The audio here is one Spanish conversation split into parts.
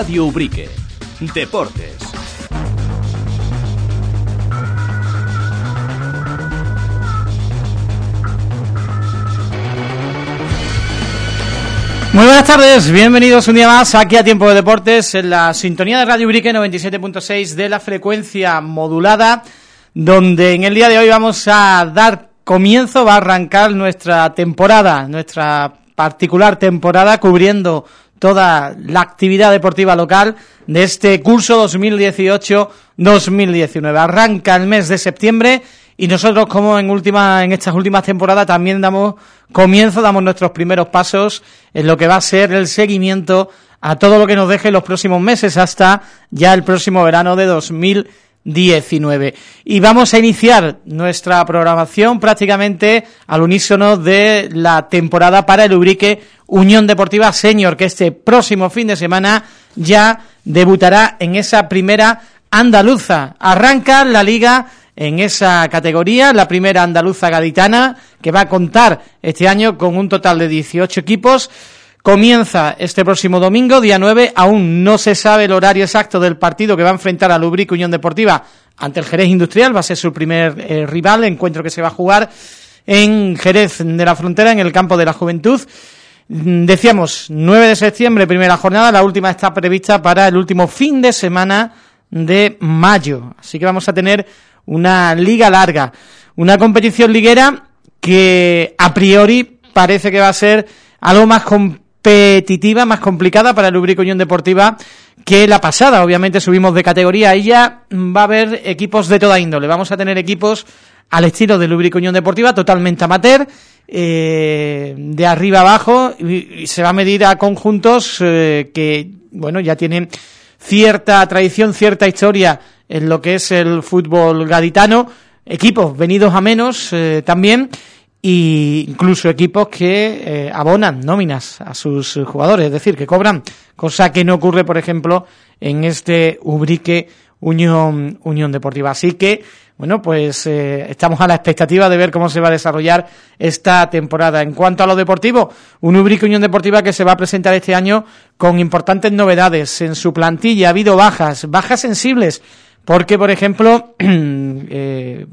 Radio Ubrique. Deportes. Muy buenas tardes, bienvenidos un día más aquí a Tiempo de Deportes en la sintonía de Radio Ubrique 97.6 de la frecuencia modulada donde en el día de hoy vamos a dar comienzo, va a arrancar nuestra temporada, nuestra particular temporada cubriendo toda la actividad deportiva local de este curso 2018-2019. Arranca el mes de septiembre y nosotros como en última en estas últimas temporadas también damos comienzo, damos nuestros primeros pasos en lo que va a ser el seguimiento a todo lo que nos deje los próximos meses hasta ya el próximo verano de 2019. Y vamos a iniciar nuestra programación prácticamente al unísono de la temporada para el Ubrique Unión Deportiva Senior, que este próximo fin de semana ya debutará en esa primera andaluza. Arranca la Liga en esa categoría, la primera andaluza gaditana, que va a contar este año con un total de 18 equipos. Comienza este próximo domingo, día 9, aún no se sabe el horario exacto del partido que va a enfrentar a Lubric Unión Deportiva ante el Jerez Industrial, va a ser su primer eh, rival, encuentro que se va a jugar en Jerez de la Frontera, en el campo de la Juventud. Mm, decíamos, 9 de septiembre, primera jornada, la última está prevista para el último fin de semana de mayo. Así que vamos a tener una liga larga, una competición liguera que a priori parece que va a ser algo más competitiva, más complicada para el Ubrico Unión Deportiva que la pasada. Obviamente subimos de categoría y ya va a haber equipos de toda índole. Vamos a tener equipos al estilo del Ubrico Unión Deportiva, totalmente amateur, eh, de arriba abajo, y, se va a medir a conjuntos eh, que, bueno, ya tienen cierta tradición, cierta historia en lo que es el fútbol gaditano, equipos venidos a menos eh, también, e incluso equipos que eh, abonan nóminas a sus jugadores, es decir, que cobran, cosa que no ocurre, por ejemplo, en este Ubrique Unión, Unión Deportiva. Así que, bueno, pues eh, estamos a la expectativa de ver cómo se va a desarrollar esta temporada. En cuanto a lo deportivo, un Ubrique Unión Deportiva que se va a presentar este año con importantes novedades en su plantilla. Ha habido bajas, bajas sensibles, porque, por ejemplo, eh,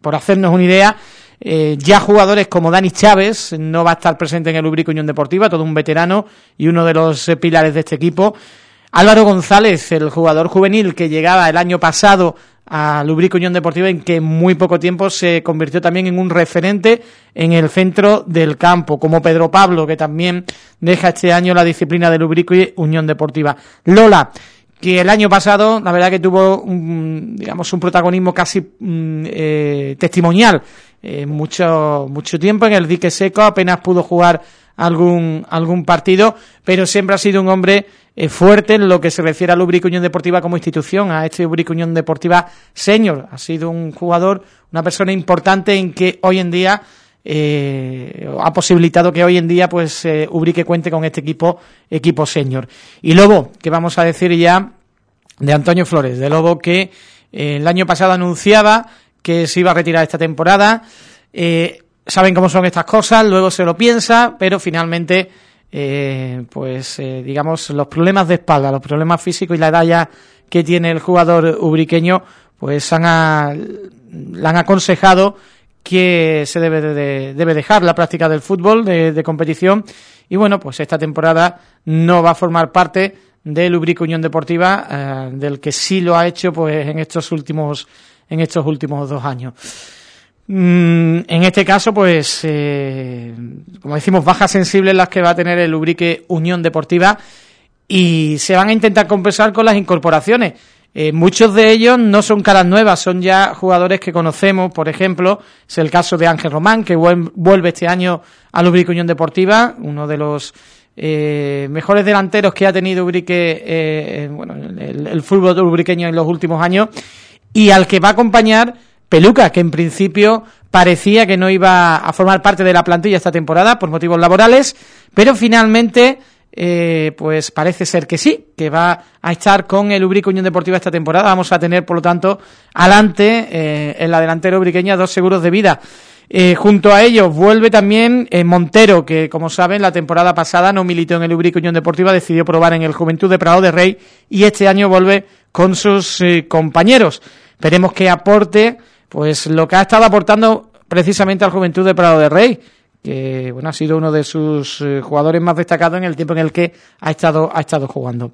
por hacernos una idea, eh, ya jugadores como Dani Chávez no va a estar presente en el Ubrique Unión Deportiva, todo un veterano y uno de los eh, pilares de este equipo. Álvaro González, el jugador juvenil que llegaba el año pasado a Lubrico Unión Deportiva en que muy poco tiempo se convirtió también en un referente en el centro del campo, como Pedro Pablo, que también deja este año la disciplina de Lubrico y Unión Deportiva. Lola, que el año pasado, la verdad que tuvo, un, digamos, un protagonismo casi mm, eh, testimonial, eh, mucho, mucho tiempo en el dique seco, apenas pudo jugar algún, algún partido, pero siempre ha sido un hombre eh, fuerte en lo que se refiere a Lubric Unión Deportiva como institución, a este Lubric Unión Deportiva senior. Ha sido un jugador, una persona importante en que hoy en día eh, ha posibilitado que hoy en día pues eh, Ubrique cuente con este equipo equipo senior. Y luego, que vamos a decir ya de Antonio Flores, de Lobo que eh, el año pasado anunciaba que se iba a retirar esta temporada, eh, saben cómo son estas cosas, luego se lo piensa, pero finalmente, eh, pues eh, digamos, los problemas de espalda, los problemas físicos y la edad ya que tiene el jugador ubriqueño, pues han a, le han aconsejado que se debe, de, debe dejar la práctica del fútbol, de, de, competición, y bueno, pues esta temporada no va a formar parte del Ubrique Unión Deportiva, del que sí lo ha hecho pues en estos últimos, en estos últimos dos años. Mm, en este caso, pues, eh, como decimos, bajas sensibles las que va a tener el Ubrique Unión Deportiva y se van a intentar compensar con las incorporaciones. Eh, muchos de ellos no son caras nuevas, son ya jugadores que conocemos, por ejemplo, es el caso de Ángel Román, que vuelve este año al Ubrique Unión Deportiva, uno de los eh, mejores delanteros que ha tenido Ubrique, eh, bueno, el, el fútbol ubriqueño en los últimos años, y al que va a acompañar Peluca, que en principio parecía que no iba a formar parte de la plantilla esta temporada por motivos laborales, pero finalmente eh, pues parece ser que sí, que va a estar con el Ubrique Unión Deportiva esta temporada. Vamos a tener, por lo tanto, adelante eh, en la delantera ubriqueña dos seguros de vida. Eh, junto a ellos vuelve también eh, Montero, que como saben la temporada pasada no militó en el Ubrique Unión Deportiva, decidió probar en el Juventud de Prado de Rey y este año vuelve con sus compañeros. Esperemos que aporte pues lo que ha estado aportando precisamente al Juventud de Prado de Rey, que bueno ha sido uno de sus jugadores más destacados en el tiempo en el que ha estado ha estado jugando.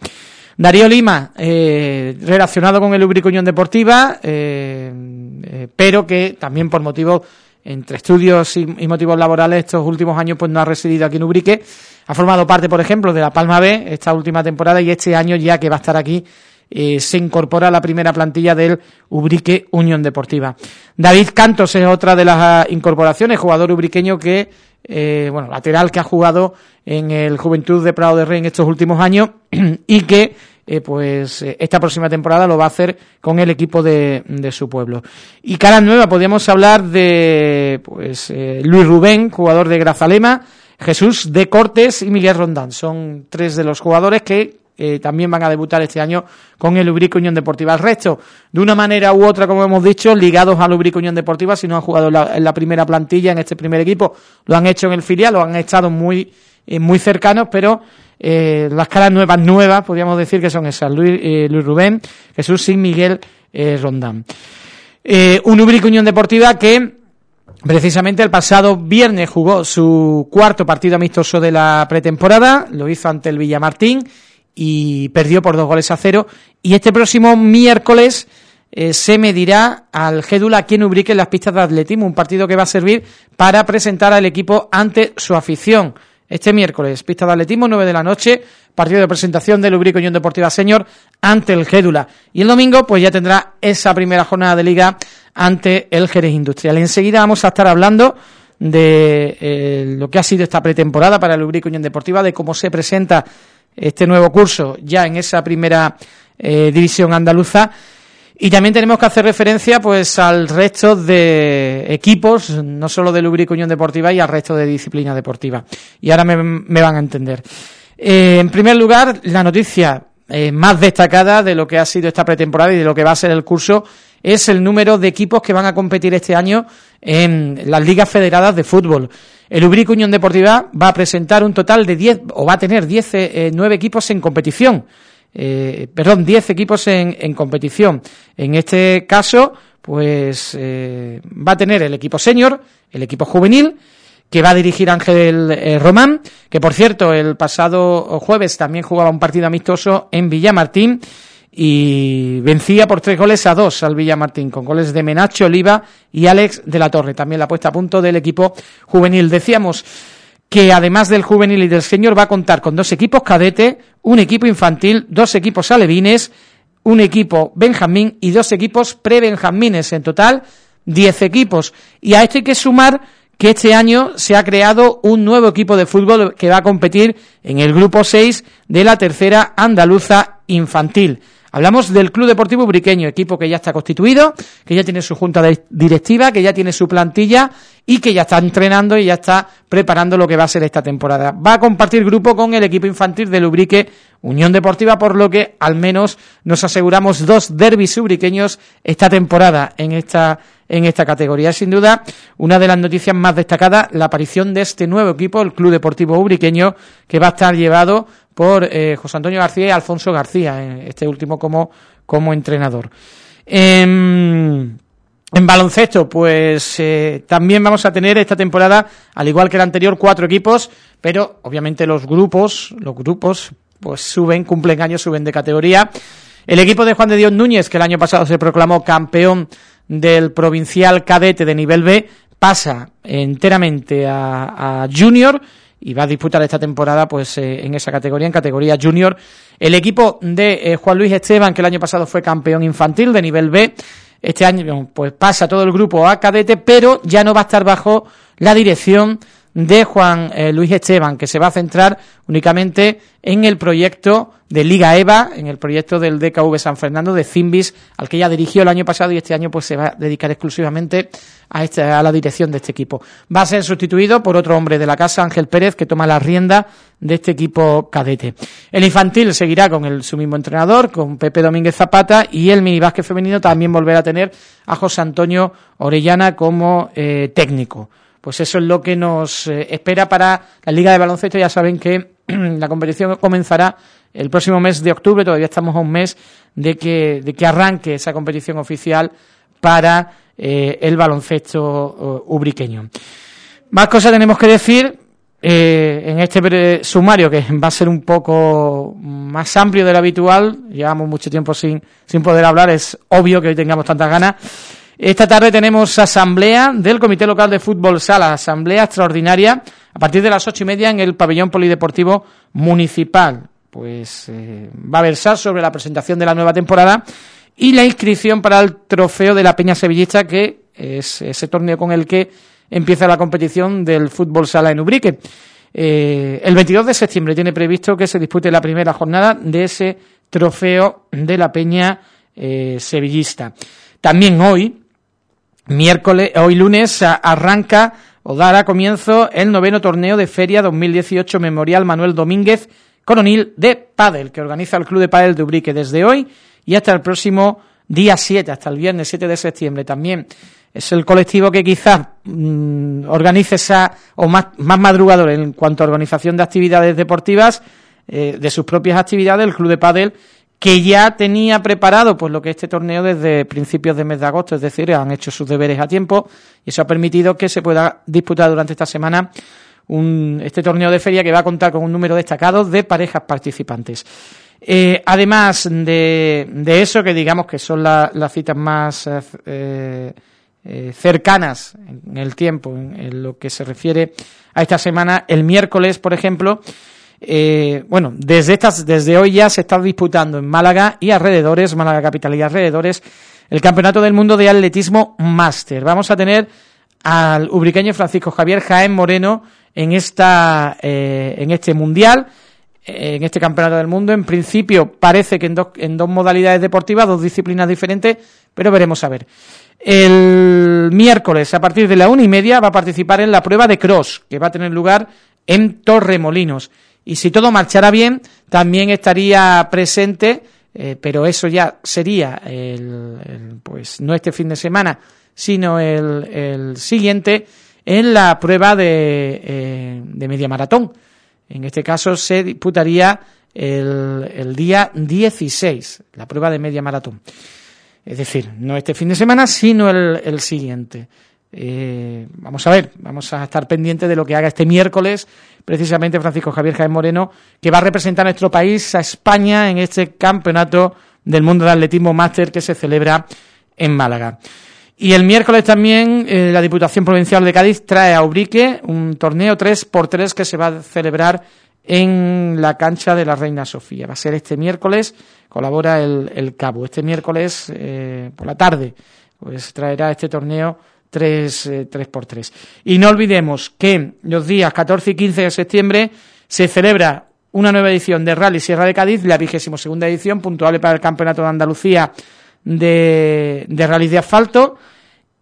Darío Lima, relacionado con el Ubrique Unión Deportiva, pero que también por motivos entre estudios y, motivos laborales estos últimos años pues no ha residido aquí en Ubrique. Ha formado parte, por ejemplo, de la Palma B esta última temporada y este año ya que va a estar aquí eh, se incorpora a la primera plantilla del Ubrique Unión Deportiva. David Cantos es otra de las ah, incorporaciones, jugador ubriqueño que, eh, bueno, lateral que ha jugado en el Juventud de Prado de Rey en estos últimos años y que eh, pues esta próxima temporada lo va a hacer con el equipo de, su pueblo. Y cara nueva, podríamos hablar de pues Luis Rubén, jugador de Grazalema, Jesús de Cortes y Miguel Rondán. Son tres de los jugadores que también van a debutar este año con el Ubrico Unión Deportiva. El resto, de una manera u otra, como hemos dicho, ligados al Ubrico Unión Deportiva, si no han jugado en la, primera plantilla, en este primer equipo, lo han hecho en el filial, lo han estado muy, muy cercanos, pero eh, las caras nuevas, nuevas, podríamos decir que son esas, Luis, eh, Luis Rubén, Jesús Sin Miguel eh, Rondán. Eh, un Ubrique Unión Deportiva que precisamente el pasado viernes jugó su cuarto partido amistoso de la pretemporada, lo hizo ante el Villamartín y perdió por dos goles a cero y este próximo miércoles se medirá al Gédula aquí en Ubrique en las pistas de atletismo, un partido que va a servir para presentar al equipo ante su afición este miércoles, pista de atletismo, 9 de la noche, partido de presentación del Ubrico Unión Deportiva Señor ante el Gédula. Y el domingo, pues ya tendrá esa primera jornada de liga ante el Jerez Industrial. Enseguida vamos a estar hablando de eh, lo que ha sido esta pretemporada para el Ubrico Unión Deportiva, de cómo se presenta este nuevo curso ya en esa primera eh, división andaluza y también tenemos que hacer referencia pues al resto de equipos, no solo de Lubrico Unión Deportiva y al resto de disciplina deportiva. Y ahora me, van a entender. Eh, en primer lugar, la noticia más destacada de lo que ha sido esta pretemporada y de lo que va a ser el curso es el número de equipos que van a competir este año en las ligas federadas de fútbol. El Ubrico Unión Deportiva va a presentar un total de 10, o va a tener 10, eh, 9 equipos en competición eh, perdón, 10 equipos en, en, competición. En este caso, pues eh, va a tener el equipo senior, el equipo juvenil, que va a dirigir Ángel eh, Román, que por cierto el pasado jueves también jugaba un partido amistoso en Villamartín y vencía por tres goles a dos al Villamartín, con goles de Menacho Oliva y Alex de la Torre, también la puesta a punto del equipo juvenil. Decíamos que además del juvenil y del senior va a contar con dos equipos cadete, un equipo infantil, dos equipos alevines, un equipo benjamín y dos equipos pre-benjamines. En total, diez equipos. Y a esto hay que sumar que este año se ha creado un nuevo equipo de fútbol que va a competir en el grupo 6 de la tercera andaluza infantil. Hablamos del Club Deportivo Briqueño, equipo que ya está constituido, que ya tiene su junta directiva, que ya tiene su plantilla y que ya está entrenando y ya está preparando lo que va a ser esta temporada. Va a compartir grupo con el equipo infantil del Ubrique Unión Deportiva, por lo que al menos nos aseguramos dos derbis ubriqueños esta temporada en esta en esta categoría. Sin duda, una de las noticias más destacadas, la aparición de este nuevo equipo, el Club Deportivo Ubriqueño, que va a estar llevado por eh, José Antonio García y Alfonso García, eh, este último como, como entrenador. En, en baloncesto, pues eh, también vamos a tener esta temporada, al igual que la anterior, cuatro equipos, pero obviamente los grupos, los grupos, pues suben, cumplen años, suben de categoría. El equipo de Juan de Dios Núñez, que el año pasado se proclamó campeón del provincial cadete de nivel B, pasa enteramente a, a Junior y va a disputar esta temporada pues eh, en esa categoría, en categoría junior. El equipo de eh, Juan Luis Esteban, que el año pasado fue campeón infantil de nivel B, este año pues pasa todo el grupo a cadete, pero ya no va a estar bajo la dirección de Juan eh, Luis Esteban, que se va a centrar únicamente en el proyecto de Liga EVA, en el proyecto del DKV San Fernando de Zimbis, al que ya dirigió el año pasado y este año pues se va a dedicar exclusivamente a, este, a la dirección de este equipo. Va a ser sustituido por otro hombre de la casa, Ángel Pérez, que toma la rienda de este equipo cadete. El infantil seguirá con el, su mismo entrenador, con Pepe Domínguez Zapata, y el minibásquet femenino también volverá a tener a José Antonio Orellana como eh, técnico. Pues eso es lo que nos eh, espera para la Liga de Baloncesto. Ya saben que la competición comenzará el próximo mes de octubre, todavía estamos a un mes de que, de que arranque esa competición oficial para eh, el baloncesto ubriqueño. Más cosas tenemos que decir eh, en este sumario que va a ser un poco más amplio de lo habitual. Llevamos mucho tiempo sin, sin poder hablar, es obvio que hoy tengamos tantas ganas. Esta tarde tenemos asamblea del Comité Local de Fútbol Sala, asamblea extraordinaria a partir de las ocho y media en el pabellón polideportivo municipal. Pues eh, va a versar sobre la presentación de la nueva temporada y la inscripción para el trofeo de la Peña Sevillista, que es ese torneo con el que empieza la competición del fútbol sala en Ubrique. Eh, el 22 de septiembre tiene previsto que se dispute la primera jornada de ese trofeo de la Peña eh, Sevillista. También hoy, miércoles, hoy lunes arranca o dará comienzo el noveno torneo de Feria 2018 Memorial Manuel Domínguez Coronil de Padel, que organiza el Club de Padel de Ubrique desde hoy y hasta el próximo día 7, hasta el viernes 7 de septiembre. También es el colectivo que quizás mm, organice esa, o más, más madrugador en cuanto a organización de actividades deportivas, eh, de sus propias actividades, el Club de Padel, que ya tenía preparado pues lo que este torneo desde principios de mes de agosto, es decir, han hecho sus deberes a tiempo y eso ha permitido que se pueda disputar durante esta semana un, este torneo de feria que va a contar con un número destacado de parejas participantes. Eh, además de, de, eso, que digamos que son las citas más eh, eh, cercanas en el tiempo, en, lo que se refiere a esta semana, el miércoles, por ejemplo, eh, bueno, desde, estas, desde hoy ya se está disputando en Málaga y alrededores, Málaga capital y alrededores, el Campeonato del Mundo de Atletismo Máster. Vamos a tener al ubriqueño Francisco Javier Jaén Moreno en, esta, eh, en este Mundial, eh, en este Campeonato del Mundo. En principio parece que en dos, en dos modalidades deportivas, dos disciplinas diferentes, pero veremos a ver. El miércoles, a partir de la una y media, va a participar en la prueba de cross, que va a tener lugar en Torremolinos y si todo marchara bien, también estaría presente, eh, pero eso ya sería el, pues no este fin de semana, sino el, el siguiente, en la prueba de, eh, de media maratón. En este caso se disputaría el, el día 16, la prueba de media maratón. Es decir, no este fin de semana, sino el, el siguiente. Eh, vamos a ver, vamos a estar pendientes de lo que haga este miércoles precisamente Francisco Javier Jaén Moreno, que va a representar a nuestro país, a España, en este campeonato del mundo de atletismo máster que se celebra en Málaga. Y el miércoles también eh, la Diputación Provincial de Cádiz trae a Ubrique un torneo 3x3 que se va a celebrar en la cancha de la Reina Sofía. Va a ser este miércoles, colabora el, Cabo. Este miércoles eh, por la tarde pues traerá este torneo 3, 3 por 3 Y no olvidemos que los días 14 y 15 de septiembre se celebra una nueva edición de Rally Sierra de Cádiz, la vigésima segunda edición, puntuable para el Campeonato de Andalucía de, de Rally de Asfalto,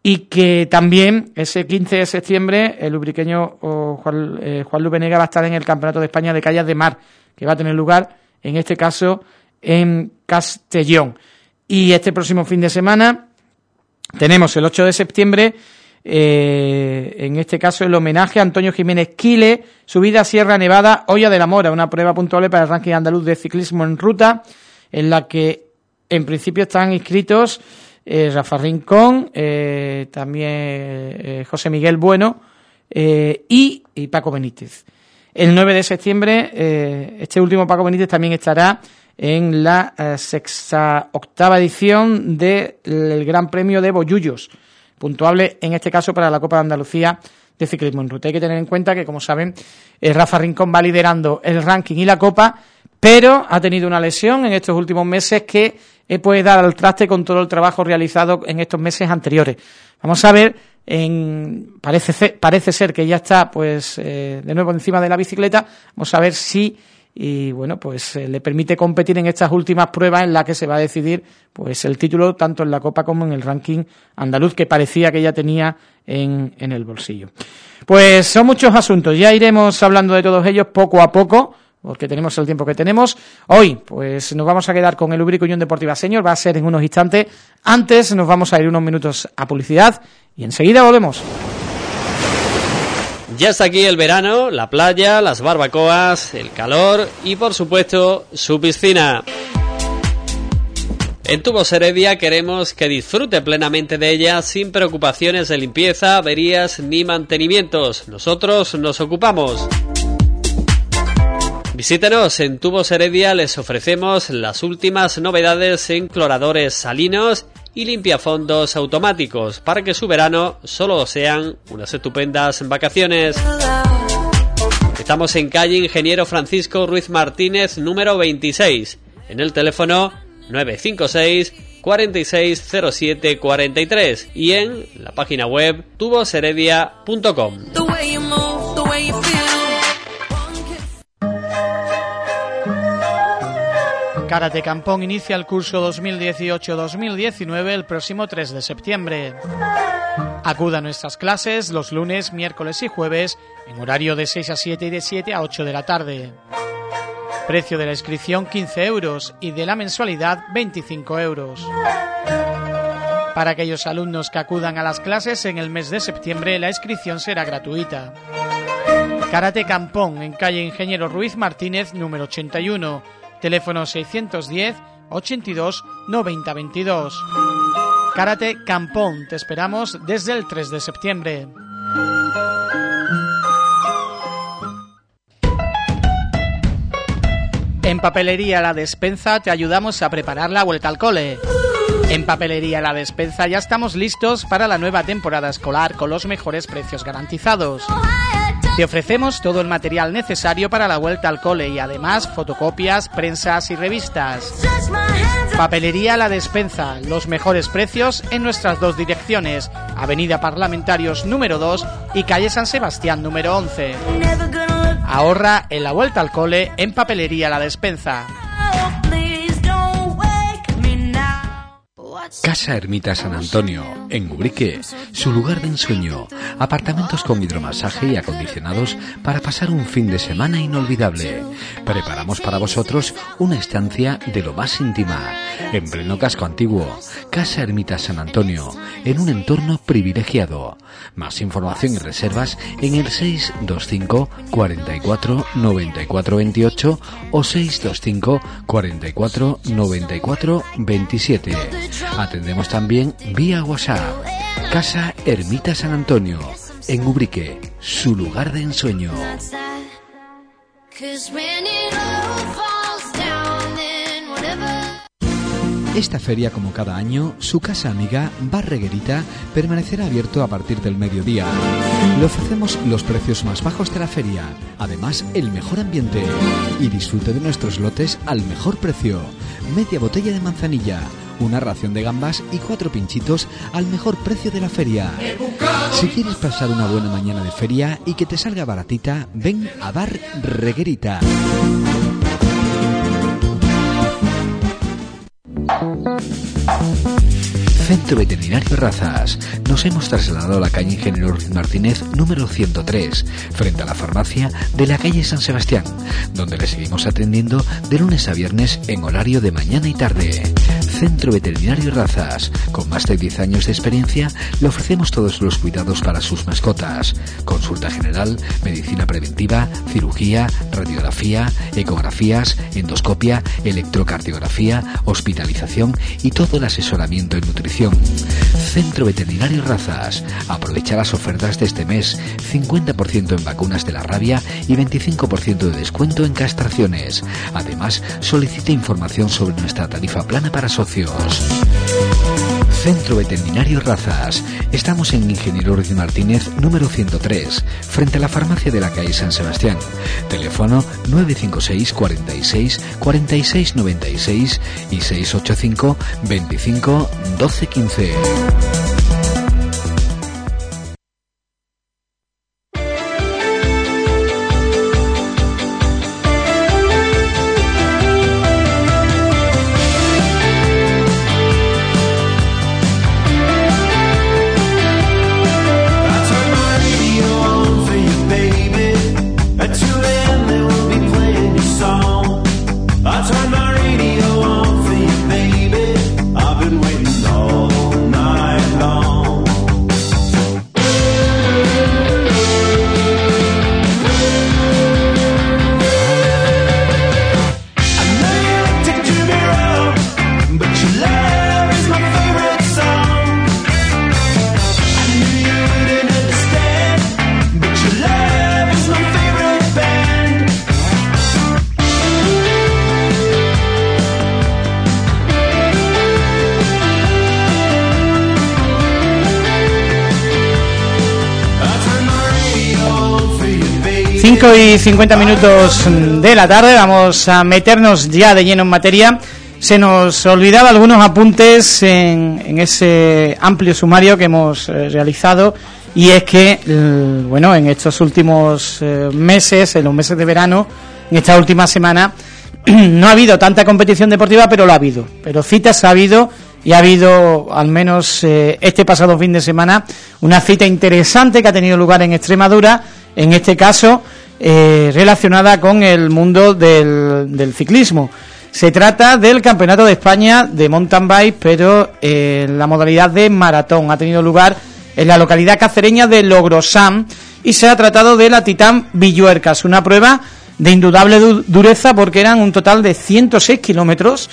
y que también ese 15 de septiembre el lubriqueño Juan, eh, Juan va a estar en el Campeonato de España de Calles de Mar, que va a tener lugar, en este caso, en Castellón. Y este próximo fin de semana tenemos el 8 de septiembre, eh, en este caso el homenaje a Antonio Jiménez Quile, subida a Sierra Nevada, Olla de la Mora, una prueba puntual para el ranking andaluz de ciclismo en ruta, en la que en principio están inscritos eh, Rafa Rincón, eh, también José Miguel Bueno y, y, Paco Benítez. El 9 de septiembre, este último Paco Benítez también estará en la eh, sexta octava edición del Gran Premio de Bollullos, puntuable en este caso para la Copa de Andalucía de ciclismo en ruta. Hay que tener en cuenta que, como saben, eh, Rafa Rincón va liderando el ranking y la Copa, pero ha tenido una lesión en estos últimos meses que puede dar al traste con todo el trabajo realizado en estos meses anteriores. Vamos a ver en, parece, parece ser que ya está pues eh, de nuevo encima de la bicicleta. Vamos a ver si y bueno, pues eh, le permite competir en estas últimas pruebas en las que se va a decidir pues el título tanto en la Copa como en el ranking andaluz que parecía que ya tenía en, en el bolsillo. Pues son muchos asuntos, ya iremos hablando de todos ellos poco a poco porque tenemos el tiempo que tenemos. Hoy, pues nos vamos a quedar con el Ubrico Unión Deportiva Señor, va a ser en unos instantes. Antes nos vamos a ir unos minutos a publicidad y enseguida volvemos. Ya está aquí el verano, la playa, las barbacoas, el calor y por supuesto su piscina. En Tubos Heredia queremos que disfrute plenamente de ella sin preocupaciones de limpieza, averías ni mantenimientos. Nosotros nos ocupamos. Visítenos en Tubos Heredia, les ofrecemos las últimas novedades en cloradores salinos y limpiafondos automáticos para que su verano solo sean unas estupendas vacaciones. Estamos en calle Ingeniero Francisco Ruiz Martínez número 26 en el teléfono 956 460743 y en la página web tuboseredia.com. Karate Campón inicia el curso 2018-2019 el próximo 3 de septiembre. Acuda a nuestras clases los lunes, miércoles y jueves en horario de 6 a 7 y de 7 a 8 de la tarde. Precio de la inscripción 15 euros y de la mensualidad 25 euros. Para aquellos alumnos que acudan a las clases en el mes de septiembre la inscripción será gratuita. Karate Campón en calle Ingeniero Ruiz Martínez número 81 Teléfono 610 82 90 22. Karate Campón, te esperamos desde el 3 de septiembre. En Papelería La Despensa te ayudamos a preparar la vuelta al cole. En Papelería La Despensa ya estamos listos para la nueva temporada escolar con los mejores precios garantizados. Te ofrecemos todo el material necesario para la vuelta al cole y además fotocopias, prensas y revistas. Papelería La Despensa, los mejores precios en nuestras dos direcciones, Avenida Parlamentarios número 2 y Calle San Sebastián número 11. Ahorra en la vuelta al cole en Papelería La Despensa. Casa Ermita San Antonio, en Ubrique, su lugar de ensueño. Apartamentos con hidromasaje y acondicionados para pasar un fin de semana inolvidable. Preparamos para vosotros una estancia de lo más íntima, en pleno casco antiguo. Casa Ermita San Antonio, en un entorno privilegiado. Más información y reservas en el 625 44 94 28 o 625 44 94 27. Atendemos también vía WhatsApp. Casa Ermita San Antonio, en Ubrique, su lugar de ensueño. Esta feria, como cada año, su casa amiga Bar Reguerita permanecerá abierto a partir del mediodía. Le ofrecemos los precios más bajos de la feria, además el mejor ambiente y disfrute de nuestros lotes al mejor precio. Media botella de manzanilla, una ración de gambas y cuatro pinchitos al mejor precio de la feria. Si quieres pasar una buena mañana de feria y que te salga baratita, ven a Bar Reguerita. Centro Veterinario Razas. Nos hemos trasladado a la calle Ingeniero Martínez número 103, frente a la farmacia de la calle San Sebastián, donde le seguimos atendiendo de lunes a viernes en horario de mañana y tarde. Centro Veterinario Razas. Con más de 10 años de experiencia, le ofrecemos todos los cuidados para sus mascotas. Consulta general, medicina preventiva, cirugía, radiografía, ecografías, endoscopia, electrocardiografía, hospitalización y todo el asesoramiento en nutrición Centro Veterinario Razas. Aprovecha las ofertas de este mes. 50% en vacunas de la rabia y 25% de descuento en castraciones. Además, solicite información sobre nuestra tarifa plana para socios. Centro Veterinario Razas. Estamos en Ingeniero Ruiz Martínez, número 103, frente a la farmacia de la calle San Sebastián. Teléfono 956 46 46 96 y 685 25 12 15. Y 50 minutos de la tarde, vamos a meternos ya de lleno en materia. Se nos olvidaba algunos apuntes en, ese amplio sumario que hemos eh, realizado y es que, bueno, en estos últimos eh, meses, en los meses de verano, en esta última semana, no ha habido tanta competición deportiva, pero lo ha habido. Pero citas ha habido y ha habido, al menos eh, este pasado fin de semana, una cita interesante que ha tenido lugar en Extremadura en este caso eh, relacionada con el mundo del, ciclismo. Se trata del Campeonato de España de mountain bike, pero en la modalidad de maratón. Ha tenido lugar en la localidad cacereña de Logrosán y se ha tratado de la Titán Villuercas, una prueba de indudable dureza porque eran un total de 106 kilómetros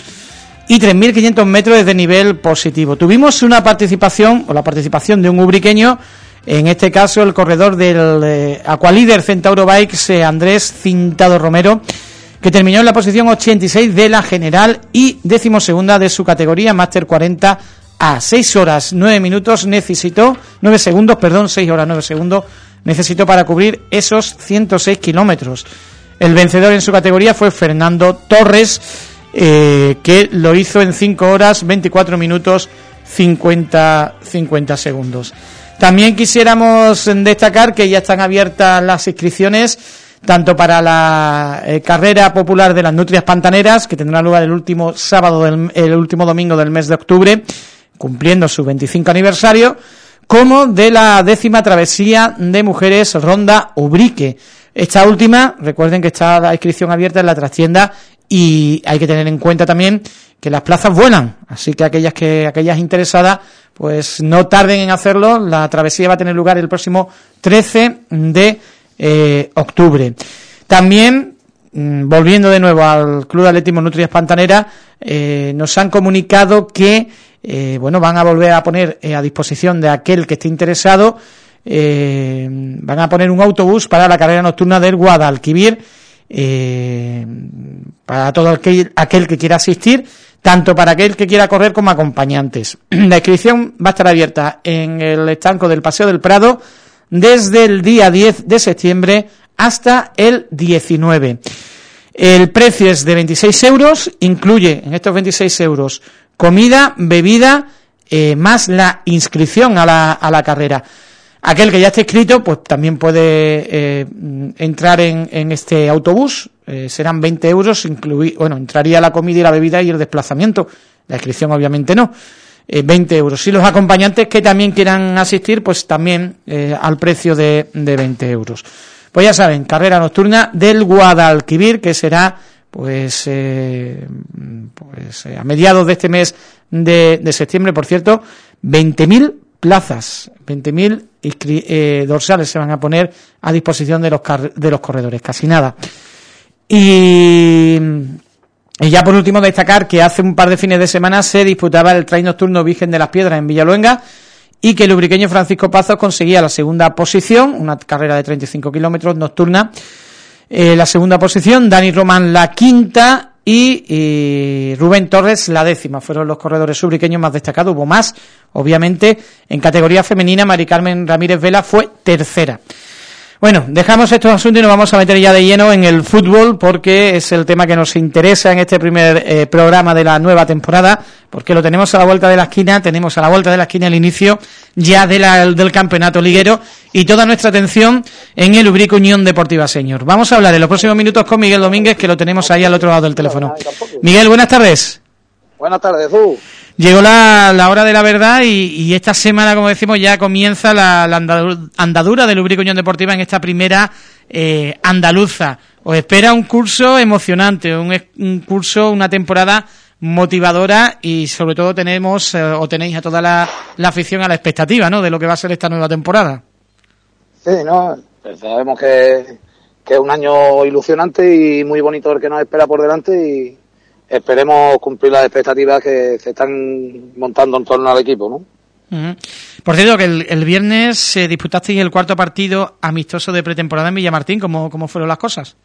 y 3.500 metros de nivel positivo. Tuvimos una participación, o la participación de un ubriqueño en este caso, el corredor del eh, Aqualider Centauro Bikes, eh, Andrés Cintado Romero, que terminó en la posición 86 de la general y decimosegunda de su categoría, Master 40 a 6 horas 9 minutos necesitó, 9 segundos, perdón, 6 horas 9 segundos necesitó para cubrir esos 106 kilómetros. El vencedor en su categoría fue Fernando Torres, eh, que lo hizo en 5 horas 24 minutos 50, 50 segundos. También quisiéramos destacar que ya están abiertas las inscripciones tanto para la eh, carrera popular de las nutrias pantaneras, que tendrá lugar el último sábado, del, el último domingo del mes de octubre, cumpliendo su 25 aniversario, como de la décima travesía de mujeres Ronda Ubrique. Esta última, recuerden que está la inscripción abierta en la trastienda y hay que tener en cuenta también que las plazas vuelan, así que aquellas que aquellas interesadas pues no tarden en hacerlo, la travesía va a tener lugar el próximo 13 de eh, octubre. También, mm, volviendo de nuevo al Club Atletismo Nutrias Pantanera, eh, nos han comunicado que eh, bueno van a volver a poner a disposición de aquel que esté interesado, van a poner un autobús para la carrera nocturna del Guadalquivir, para todo aquel, aquel que quiera asistir, tanto para aquel que quiera correr como acompañantes. La inscripción va a estar abierta en el estanco del Paseo del Prado desde el día 10 de septiembre hasta el 19. El precio es de 26 euros, incluye en estos 26 euros comida, bebida, eh, más la inscripción a la, a la carrera. Aquel que ya esté inscrito, pues también puede eh, entrar en, en, este autobús, eh, serán 20 euros, incluir, bueno, entraría la comida y la bebida y el desplazamiento, la inscripción obviamente no, 20 eh, euros. Y los acompañantes que también quieran asistir, pues también al precio de, de 20 euros. Pues ya saben, carrera nocturna del Guadalquivir, que será pues, pues a mediados de este mes de, de septiembre, por cierto, 20.000 plazas, 20.000 eh, dorsales se van a poner a disposición de los, de los corredores, casi nada. Y, ya por último destacar que hace un par de fines de semana se disputaba el trail nocturno Virgen de las Piedras en Villaluenga y que el lubriqueño Francisco Pazos conseguía la segunda posición, una carrera de 35 kilómetros nocturna, eh, la segunda posición, Dani Román la quinta y, Rubén Torres la décima. Fueron los corredores subriqueños más destacados. Hubo más, obviamente, en categoría femenina, Mari Carmen Ramírez Vela fue tercera. Bueno, dejamos estos asuntos y nos vamos a meter ya de lleno en el fútbol porque es el tema que nos interesa en este primer eh, programa de la nueva temporada porque lo tenemos a la vuelta de la esquina, tenemos a la vuelta de la esquina el inicio ya del campeonato liguero y toda nuestra atención en el Ubrico Unión Deportiva Señor. Vamos a hablar en los próximos minutos con Miguel Domínguez que lo tenemos ahí al otro lado del teléfono. Miguel, buenas tardes. Buenas tardes, tú. Llegó la, hora de la verdad y, esta semana, como decimos, ya comienza la, andadura del Lubrico Unión Deportiva en esta primera eh, andaluza. Os espera un curso emocionante, un, curso, una temporada motivadora y sobre todo tenemos eh, o tenéis a toda la, afición a la expectativa ¿no? de lo que va a ser esta nueva temporada. Sí, no, pues sabemos que es un año ilusionante y muy bonito el que nos espera por delante y esperemos cumplir las expectativas que se están montando en torno al equipo, ¿no? Por cierto, que el, viernes se disputasteis el cuarto partido amistoso de pretemporada en Villamartín. ¿Cómo, ¿Cómo fueron las cosas?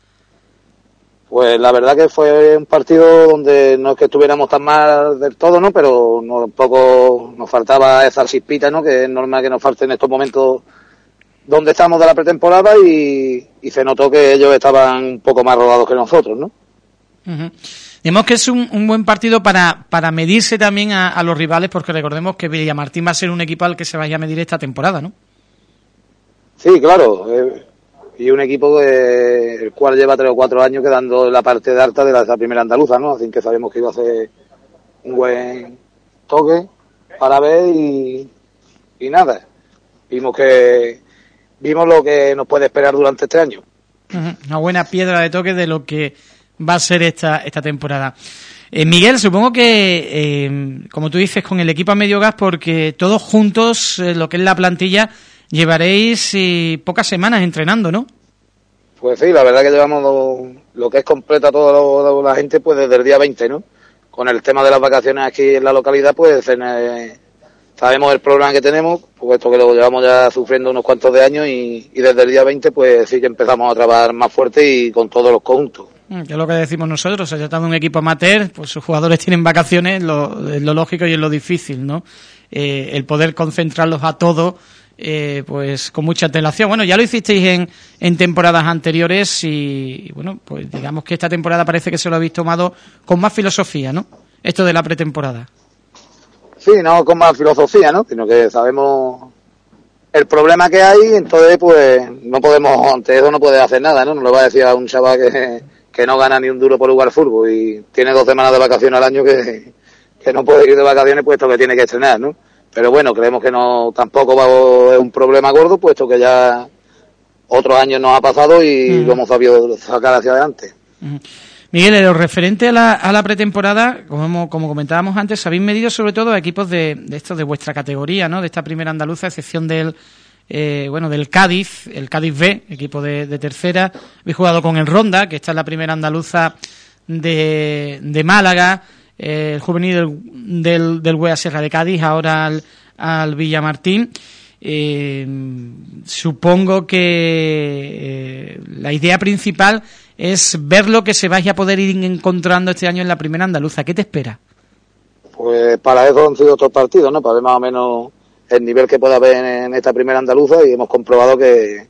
Pues la verdad que fue un partido donde no es que estuviéramos tan mal del todo, ¿no? Pero un poco nos faltaba esa chispita, ¿no? Que es normal que nos falte en estos momentos dónde estamos de la pretemporada y, se notó que ellos estaban un poco más rodados que nosotros, ¿no? Digamos que es un, buen partido para, para medirse también a, los rivales, porque recordemos que Villamartín va a ser un equipo al que se vaya a medir esta temporada, ¿no? Sí, claro. Eh, y un equipo el cual lleva tres o cuatro años quedando la parte de alta de la, primera andaluza, ¿no? Así que sabemos que iba a ser un buen toque para ver y, y nada. Vimos que vimos lo que nos puede esperar durante este año. Una buena piedra de toque de lo que va a ser esta, esta temporada. Eh, Miguel, supongo que, eh, como tú dices, con el equipo a medio gas, porque todos juntos, eh, lo que es la plantilla, llevaréis pocas semanas entrenando, ¿no? Pues sí, la verdad que llevamos lo, que es completa toda la gente, pues desde el día 20, ¿no? Con el tema de las vacaciones aquí en la localidad, pues sabemos el problema que tenemos, puesto que lo llevamos ya sufriendo unos cuantos de años y, y desde el día 20, pues sí que empezamos a trabajar más fuerte y con todos los conjuntos. Mm, que es lo que decimos nosotros, se trata de un equipo amateur, pues sus jugadores tienen vacaciones, lo, es lo lógico y es lo difícil, ¿no? Eh, el poder concentrarlos a todos, eh, pues con mucha antelación. Bueno, ya lo hicisteis en, en temporadas anteriores y, bueno, pues digamos que esta temporada parece que se lo habéis tomado con más filosofía, ¿no? Esto de la pretemporada. Sí, no con más filosofía, ¿no? Sino que sabemos el problema que hay, entonces pues no podemos, ante eso no puede hacer nada, ¿no? No le va a decir a un chaval que que no gana ni un duro por jugar fútbol y tiene dos semanas de vacaciones al año que, que no puede ir de vacaciones puesto que tiene que estrenar, ¿no? Pero bueno, creemos que no tampoco va, es un problema gordo, puesto que ya otros años nos ha pasado y lo hemos sabido sacar hacia adelante. Miguel, lo referente a la, a la pretemporada, como, como comentábamos antes, habéis medido sobre todo a equipos de, de estos de vuestra categoría, ¿no? De esta primera andaluza, a excepción del eh, bueno, del Cádiz, el Cádiz B, equipo de, tercera. Habéis jugado con el Ronda, que está en la primera andaluza de, de Málaga, eh, el juvenil del, del, del Serra de Cádiz, ahora al, al Villamartín. Eh, supongo que la idea principal es ver lo que se vaya a poder ir encontrando este año en la primera andaluza. ¿Qué te espera? Pues para eso han sido otros partidos, ¿no? Para ver más o menos el nivel que pueda haber en, esta primera andaluza y hemos comprobado que,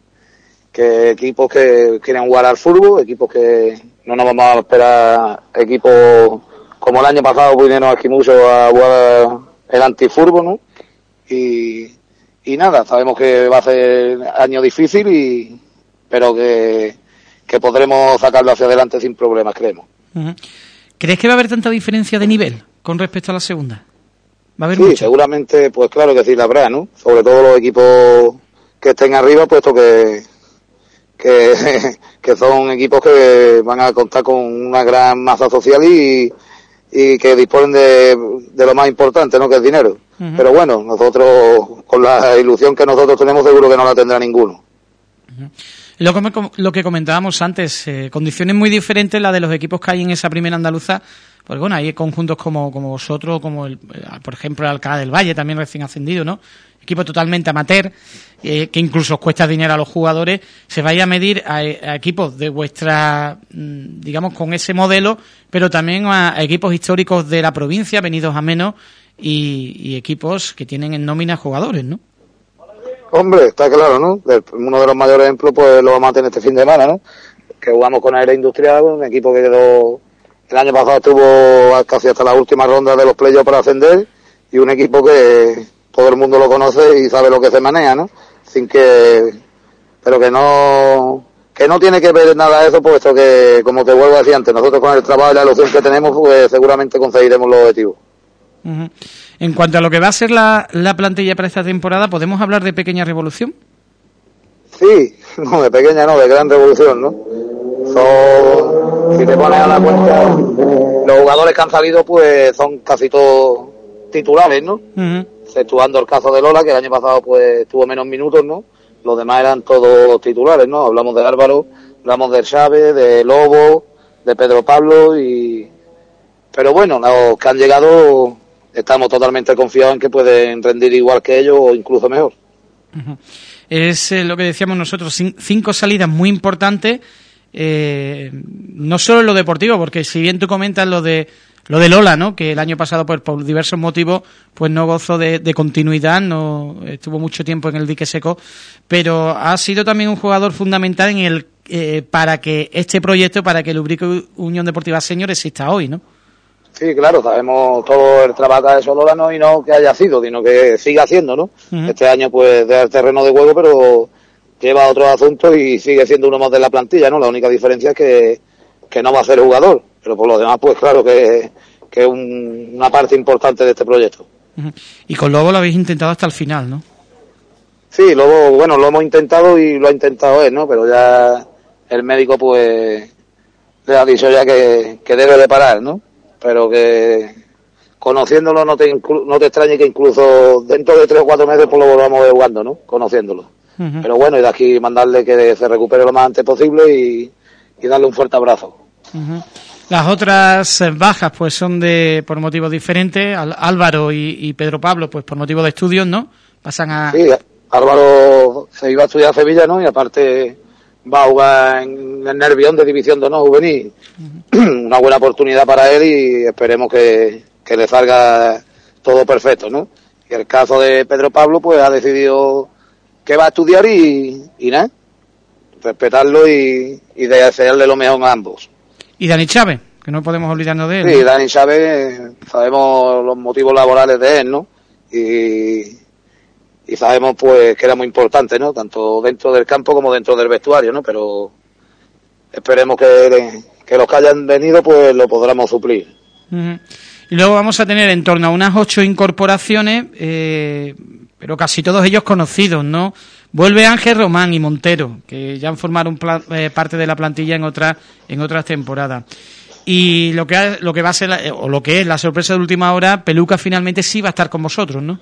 que equipos que quieren jugar al fútbol, equipos que no nos vamos a esperar equipos como el año pasado vinieron aquí mucho a jugar el antifurbo, ¿no? Y, y nada, sabemos que va a ser año difícil y pero que, que podremos sacarlo hacia adelante sin problemas, creemos. ¿Crees que va a haber tanta diferencia de nivel con respecto a la segunda? Sí, seguramente, pues claro que sí la habrá, ¿no? Sobre todo los equipos que estén arriba, puesto que, que, son equipos que van a contar con una gran masa social y, y que disponen de, de, lo más importante, ¿no? Que es dinero. Pero bueno, nosotros, con la ilusión que nosotros tenemos, seguro que no la tendrá ninguno. Lo que, lo que comentábamos antes, eh, condiciones muy diferentes la de los equipos que hay en esa primera andaluza pues bueno, hay conjuntos como, como vosotros, como el, por ejemplo el Alcalá del Valle, también recién ascendido, ¿no? Equipo totalmente amateur, eh, que incluso cuesta dinero a los jugadores, se vaya a medir a, equipos de vuestra, mm, digamos, con ese modelo, pero también a, equipos históricos de la provincia, venidos a menos, y, equipos que tienen en nómina jugadores, ¿no? Hombre, está claro, ¿no? Uno de los mayores ejemplos, pues lo vamos a tener este fin de semana, ¿no? Que jugamos con Aire Industrial, un equipo que quedó el año pasado estuvo casi hasta la última ronda de los playoffs para ascender y un equipo que todo el mundo lo conoce y sabe lo que se maneja, ¿no? Sin que, pero que no, que no tiene que ver nada eso, puesto que, como te vuelvo a decir antes, nosotros con el trabajo y la ilusión que tenemos, pues seguramente conseguiremos los objetivos. En cuanto a lo que va a ser la, la plantilla para esta temporada, ¿podemos hablar de pequeña revolución? Sí, no, de pequeña no, de gran revolución, ¿no? Son, si te pones a la cuenta, los jugadores que han salido pues son casi todos titulares, ¿no? Exceptuando el caso de Lola, que el año pasado pues tuvo menos minutos, ¿no? Los demás eran todos titulares, ¿no? Hablamos de Álvaro, hablamos de Chávez, de Lobo, de Pedro Pablo y... Pero bueno, los que han llegado estamos totalmente confiados en que pueden rendir igual que ellos o incluso mejor. Es eh, lo que decíamos nosotros, cinco salidas muy importantes eh, no solo en lo deportivo, porque si bien tú comentas lo de lo de Lola, ¿no? Que el año pasado, pues por diversos motivos, pues no gozó de, continuidad, no estuvo mucho tiempo en el dique seco, pero ha sido también un jugador fundamental en el eh, para que este proyecto, para que el Ubrique Unión Deportiva Señor exista hoy, ¿no? Sí, claro, sabemos todo el trabajo de Sololano y no que haya sido, sino que siga haciendo, ¿no? Este año pues de terreno de juego, pero lleva otros asuntos y sigue siendo uno más de la plantilla, ¿no? La única diferencia es que, que no va a ser jugador, pero por lo demás pues claro que, que es una parte importante de este proyecto. Y con Lobo lo habéis intentado hasta el final, ¿no? Sí, Lobo, bueno, lo hemos intentado y lo ha intentado él, ¿no? Pero ya el médico pues le ha dicho ya que, que debe de parar, ¿no? pero que conociéndolo no te, no te extrañe que incluso dentro de tres o cuatro meses pues lo volvamos a jugando, ¿no? Conociéndolo. Pero bueno, y de aquí mandarle que se recupere lo más antes posible y, darle un fuerte abrazo. Las otras bajas pues son de por motivos diferentes. Álvaro y, Pedro Pablo pues por motivos de estudios, ¿no? Pasan a... Sí, Álvaro se iba a estudiar a Sevilla, ¿no? Y aparte va a jugar en el Nervión de División de No Juvenil. Una buena oportunidad para él y esperemos que, le salga todo perfecto, ¿no? Y el caso de Pedro Pablo, pues ha decidido que va a estudiar y, y nada, respetarlo y, y desearle lo mejor a ambos. ¿Y Dani Chávez? Que no podemos olvidarnos de él. Sí, Dani Chávez, sabemos los motivos laborales de él, ¿no? Y, y sabemos pues que era muy importante, ¿no? Tanto dentro del campo como dentro del vestuario, ¿no? Pero esperemos que, que los que hayan venido pues lo podamos suplir. Y luego vamos a tener en torno a unas ocho incorporaciones, eh, pero casi todos ellos conocidos, ¿no? Vuelve Ángel Román y Montero, que ya han formado eh, parte de la plantilla en otras en otras temporadas. Y lo que lo que va a ser o lo que es la sorpresa de última hora, Peluca finalmente sí va a estar con vosotros, ¿no?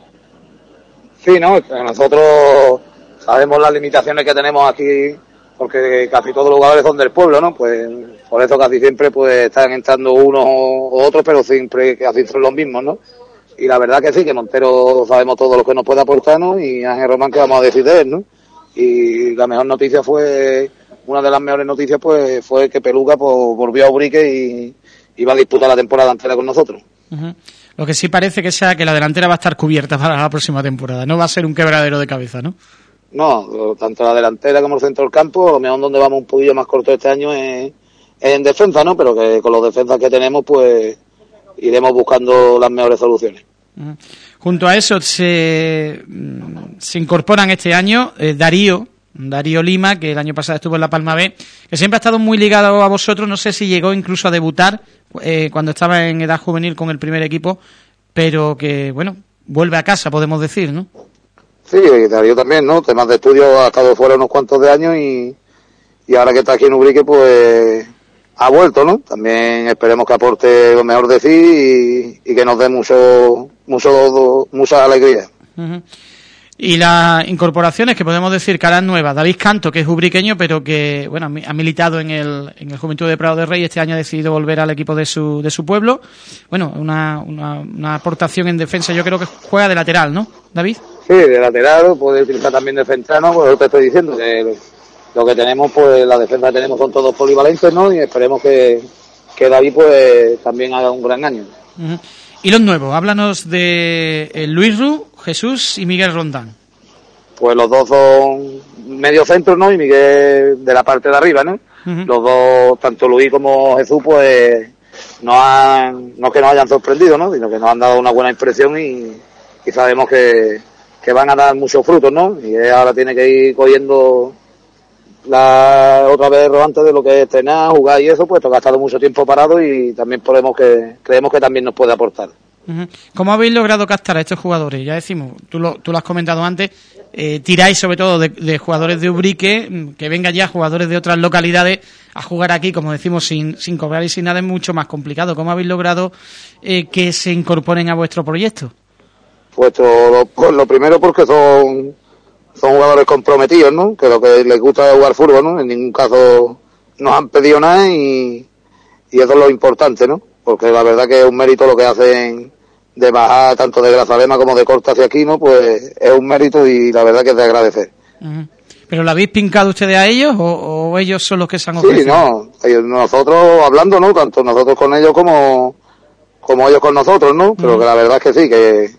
Sí, no, nosotros sabemos las limitaciones que tenemos aquí porque casi todos los jugadores son del pueblo, ¿no? Pues por eso casi siempre pues están entrando unos u otros, pero siempre casi son los mismos, ¿no? Y la verdad que sí, que Montero sabemos todo lo que nos puede aportarnos y Ángel Román que vamos a decir de él, ¿no? Y la mejor noticia fue, una de las mejores noticias pues fue que Peluca pues, volvió a Ubrique y, va a disputar la temporada entera con nosotros. Lo que sí parece que sea que la delantera va a estar cubierta para la próxima temporada. No va a ser un quebradero de cabeza, ¿no? No, tanto la delantera como el centro del campo, lo mejor donde vamos un poquillo más corto este año es, en defensa, ¿no? Pero que con los defensas que tenemos, pues iremos buscando las mejores soluciones. Junto a eso se, mm, se incorporan este año eh, Darío, Darío Lima, que el año pasado estuvo en la Palma B, que siempre ha estado muy ligado a vosotros, no sé si llegó incluso a debutar eh, cuando estaba en edad juvenil con el primer equipo, pero que, bueno, vuelve a casa, podemos decir, ¿no? Sí, Darío también, ¿no? Temas de estudio ha estado fuera unos cuantos de años y, y ahora que está aquí en Ubrique, pues ha vuelto, ¿no? También esperemos que aporte lo mejor de sí y, que nos dé mucho, mucho, mucha alegría. Y las incorporaciones que podemos decir caras nuevas, David Canto, que es ubriqueño, pero que bueno ha militado en el, en el Juventud de Prado de Rey, este año ha decidido volver al equipo de su, de su pueblo. Bueno, una, una, aportación en defensa, yo creo que juega de lateral, ¿no, David? Sí, de lateral, puede utilizar también de centrano, pues lo te estoy diciendo, que lo que tenemos, pues la defensa que tenemos son todos polivalentes, ¿no? Y esperemos que, que David pues también haga un gran año. Y los nuevos, háblanos de eh, Luis Ru, Jesús y Miguel Rondán. Pues los dos son medio centro, ¿no? Y Miguel de la parte de arriba, ¿no? Los dos, tanto Luis como Jesús, pues no han, no que nos hayan sorprendido, ¿no? Sino que nos han dado una buena impresión y, sabemos que, que van a dar muchos frutos, ¿no? Y ahora tiene que ir cogiendo la otra vez antes de lo que es entrenar, jugar y eso, pues ha estado mucho tiempo parado y también podemos que, creemos que también nos puede aportar. ¿Cómo habéis logrado captar a estos jugadores? Ya decimos, tú lo, tú lo has comentado antes, eh, tiráis sobre todo de, jugadores de Ubrique, mm, que vengan ya jugadores de otras localidades a jugar aquí, como decimos, sin, sin cobrar y sin nada, es mucho más complicado. ¿Cómo habéis logrado eh, que se incorporen a vuestro proyecto? Pues lo, pues lo primero porque son son jugadores comprometidos, ¿no? Que lo que les gusta es jugar fútbol, ¿no? En ningún caso nos han pedido nada y, y eso es lo importante, ¿no? Porque la verdad que es un mérito lo que hacen de bajar tanto de Grazalema como de Corta hacia aquí, ¿no? Pues es un mérito y la verdad que es de agradecer. ¿Pero lo habéis pincado ustedes a ellos o, ellos son los que se han ofrecido? Sí, no, nosotros hablando, ¿no? Tanto nosotros con ellos como como ellos con nosotros, ¿no? Pero que la verdad es que sí, que,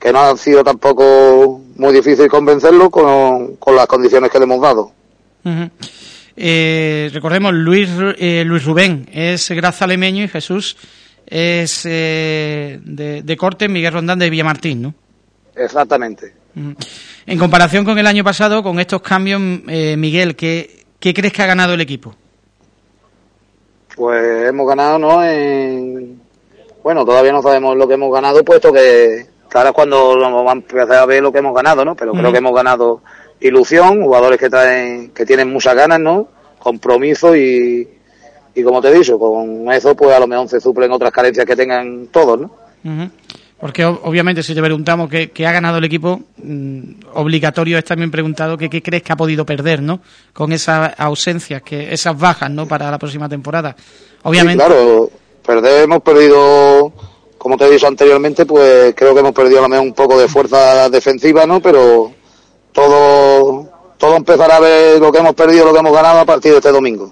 que no ha sido tampoco muy difícil convencerlo con, con las condiciones que le hemos dado. eh, recordemos, Luis, eh, Luis Rubén es grazalemeño y Jesús es eh, de, de, corte Miguel Rondán de Villamartín, ¿no? Exactamente. En comparación con el año pasado, con estos cambios, eh, Miguel, ¿qué, ¿qué crees que ha ganado el equipo? Pues hemos ganado, ¿no? En... Bueno, todavía no sabemos lo que hemos ganado, puesto que ahora es cuando vamos a empezar a ver lo que hemos ganado, ¿no? Pero creo que hemos ganado ilusión, jugadores que traen, que tienen muchas ganas, ¿no? Compromiso y, y como te he dicho, con eso pues a lo mejor se suplen otras carencias que tengan todos, ¿no? Porque obviamente si te preguntamos qué, qué ha ganado el equipo, mmm, obligatorio es también preguntado qué, qué crees que ha podido perder, ¿no? Con esas ausencias, que esas bajas, ¿no? Para la próxima temporada. Obviamente. Sí, claro, perder hemos perdido, como te he dicho anteriormente, pues creo que hemos perdido a lo mejor un poco de fuerza defensiva, ¿no? Pero todo, todo empezará a ver lo que hemos perdido, lo que hemos ganado a partir de este domingo.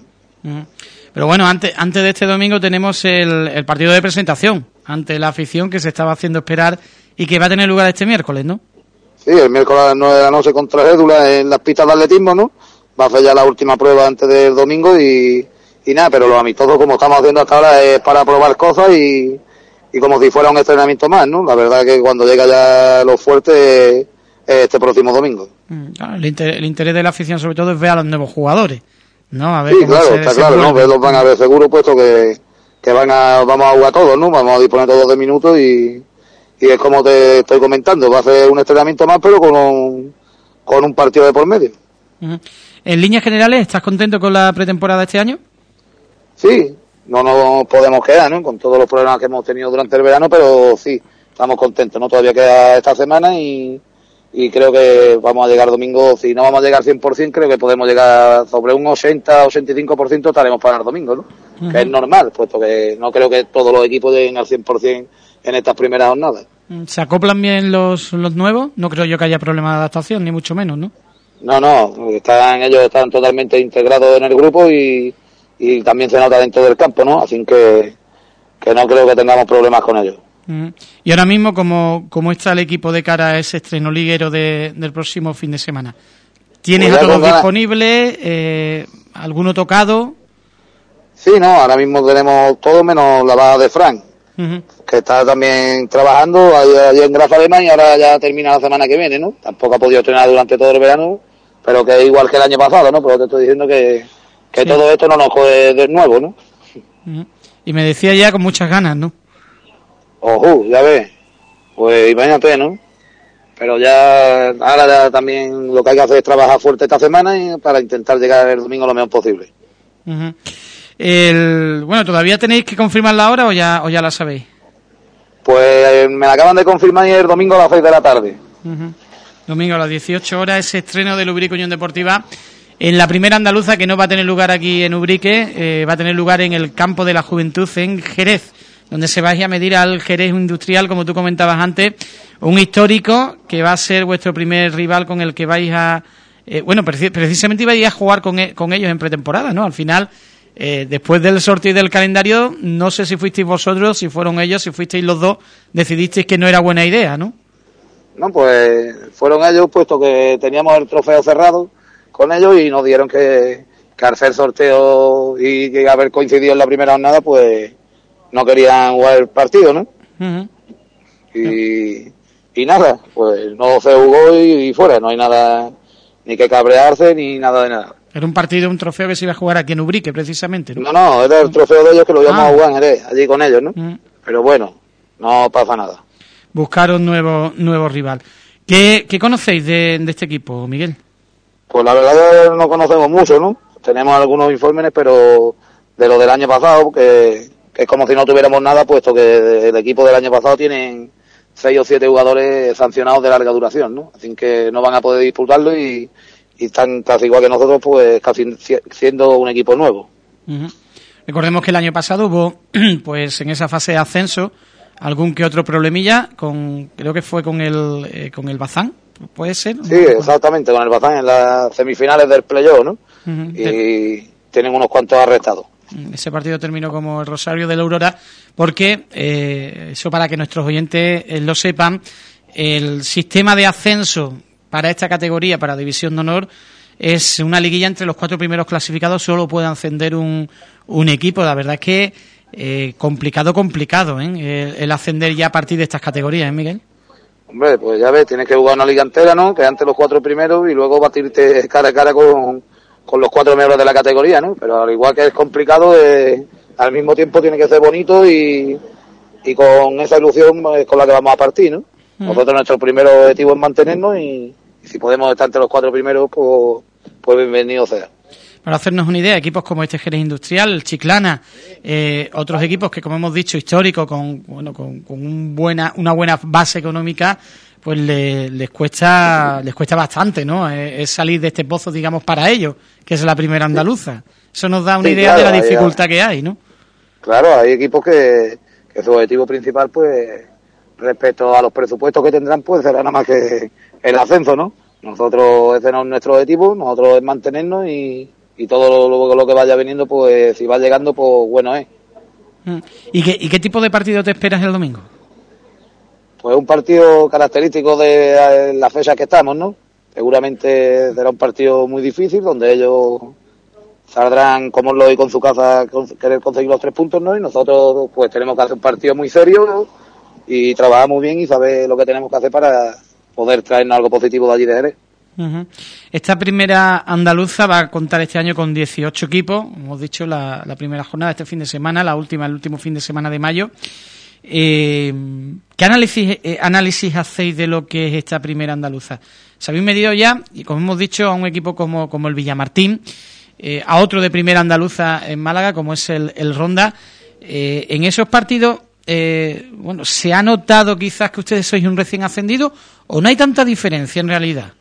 Pero bueno, antes, antes de este domingo tenemos el, el, partido de presentación ante la afición que se estaba haciendo esperar y que va a tener lugar este miércoles, ¿no? Sí, el miércoles a las 9 de la noche contra Gédula en las pistas de atletismo, ¿no? Va a hacer ya la última prueba antes del domingo y, y nada, pero los amistosos como estamos haciendo hasta ahora es para probar cosas y, y como si fuera un entrenamiento más, ¿no? La verdad que cuando llega ya lo fuerte es este próximo domingo. Claro, el, inter, el interés de la afición sobre todo es ver a los nuevos jugadores. No, a ver sí, claro, está claro, ¿no? los van a ver seguro, puesto que, que van a, vamos a jugar todos, ¿no? Vamos a disponer todos de minutos y, y es como te estoy comentando, va a ser un entrenamiento más, pero con un, con un partido de por medio. En líneas generales, ¿estás contento con la pretemporada este año? Sí, no nos podemos quedar, ¿no? Con todos los problemas que hemos tenido durante el verano, pero sí, estamos contentos, ¿no? Todavía queda esta semana y, y creo que vamos a llegar domingo, si no vamos a llegar 100%, creo que podemos llegar sobre un 80-85% estaremos para el domingo, ¿no? Uh -huh. Que es normal, puesto que no creo que todos los equipos lleguen al 100% en estas primeras jornadas. ¿Se acoplan bien los, los nuevos? No creo yo que haya problema de adaptación, ni mucho menos, ¿no? No, no, están, ellos están totalmente integrados en el grupo y, y también se nota dentro del campo, ¿no? Así que, que no creo que tengamos problemas con ellos. Uh-huh. Y ahora mismo, ¿cómo, ¿cómo está el equipo de cara a ese estreno liguero de, del próximo fin de semana? ¿Tienes pues a todos disponibles? Eh, ¿Alguno tocado? Sí, no, ahora mismo tenemos todo menos la baja de Frank, uh -huh. que está también trabajando allí en Graf Alemán y ahora ya termina la semana que viene, ¿no? Tampoco ha podido entrenar durante todo el verano, pero que es igual que el año pasado, ¿no? Pero te estoy diciendo que, que sí. todo esto no nos jode de nuevo, ¿no? Y me decía ya con muchas ganas, ¿no? Ojo, ya ves. Pues imagínate, ¿no? Pero ya, ahora ya también lo que hay que hacer es trabajar fuerte esta semana y para intentar llegar el domingo lo mejor posible. Uh -huh. el, bueno, ¿todavía tenéis que confirmar la hora o ya, o ya la sabéis? Pues me la acaban de confirmar el domingo a las 6 de la tarde. Uh -huh. Domingo a las 18 horas, ese estreno de Lubrique Unión Deportiva en la primera andaluza que no va a tener lugar aquí en Ubrique, eh, va a tener lugar en el campo de la juventud en Jerez donde se vais a medir al Jerez Industrial, como tú comentabas antes, un histórico que va a ser vuestro primer rival con el que vais a... Eh, bueno, precisamente ibais a jugar con, e con, ellos en pretemporada, ¿no? Al final, eh, después del sorteo del calendario, no sé si fuisteis vosotros, si fueron ellos, si fuisteis los dos, decidisteis que no era buena idea, ¿no? No, pues fueron ellos, puesto que teníamos el trofeo cerrado con ellos y nos dieron que, que al hacer sorteo y haber coincidido en la primera jornada, pues no querían jugar el partido, ¿no? Uh -huh. y, y, nada, pues no se jugó y, y, fuera, no hay nada ni que cabrearse ni nada de nada. Era un partido, un trofeo que se iba a jugar aquí en Ubrique, precisamente, ¿no? No, no, era el trofeo de ellos que lo íbamos ah. a jugar en Jerez, allí con ellos, ¿no? Uh -huh. Pero bueno, no pasa nada. Buscaron nuevo, nuevo rival. ¿Qué, qué conocéis de, de este equipo, Miguel? Pues la verdad no conocemos mucho, ¿no? Tenemos algunos informes, pero de lo del año pasado, que es como si no tuviéramos nada, puesto que el equipo del año pasado tienen seis o siete jugadores sancionados de larga duración, ¿no? Así que no van a poder disputarlo y, están casi igual que nosotros, pues casi siendo un equipo nuevo. Recordemos que el año pasado hubo, pues en esa fase de ascenso, algún que otro problemilla, con creo que fue con el eh, con el Bazán, ¿puede ser? Sí, exactamente, con el Bazán en las semifinales del playoff, ¿no? Uh -huh. Y tienen unos cuantos arrestados. Mm, ese partido terminó como el Rosario de la Aurora, porque, eh, eso para que nuestros oyentes eh, lo sepan, el sistema de ascenso para esta categoría, para División de Honor, es una liguilla entre los cuatro primeros clasificados, solo puede ascender un, un equipo. La verdad es que eh, complicado, complicado, ¿eh? El, ascender ya a partir de estas categorías, ¿eh, Miguel? Hombre, pues ya ves, tienes que jugar una liga entera, ¿no? Que ante los cuatro primeros y luego batirte cara a cara con, con los cuatro miembros de la categoría, ¿no? Pero al igual que es complicado, eh, al mismo tiempo tiene que ser bonito y, y con esa ilusión es con la que vamos a partir, ¿no? Nosotros nuestro primer objetivo es mantenernos y, si podemos estar entre los cuatro primeros, pues, pues bienvenido sea. Para hacernos una idea, equipos como este Jerez Industrial, Chiclana, eh, otros equipos que, como hemos dicho, históricos, con, bueno, con, un buena, una buena base económica, pues les cuesta les cuesta bastante, ¿no? Es, salir de este pozo, digamos, para ellos, que es la primera andaluza. Eso nos da una idea de la dificultad que hay, ¿no? Claro, hay equipos que, que su objetivo principal, pues, respecto a los presupuestos que tendrán, pues será nada más que el ascenso, ¿no? Nosotros, ese no es nuestro objetivo, nosotros es mantenernos y, y todo lo, lo, que vaya viniendo, pues si va llegando, pues bueno es. Mm. ¿Y qué, ¿Y qué tipo de partido te esperas el domingo? Pues un partido característico de la fecha que estamos, ¿no? Seguramente será un partido muy difícil, donde ellos saldrán como lo y con su casa querer conseguir los tres puntos, ¿no? Y nosotros pues tenemos que hacer un partido muy serio y trabajar muy bien y saber lo que tenemos que hacer para poder traernos algo positivo de allí de Jerez. Esta primera andaluza va a contar este año con 18 equipos, hemos dicho la, primera jornada este fin de semana, la última el último fin de semana de mayo. Eh, ¿Qué análisis, eh, análisis hacéis de lo que es esta primera andaluza? Se habéis medido ya, y como hemos dicho, a un equipo como, como el Villamartín, eh, a otro de primera andaluza en Málaga, como es el, el Ronda. en esos partidos, bueno, ¿se ha notado quizás que ustedes sois un recién ascendido o no hay tanta diferencia en realidad?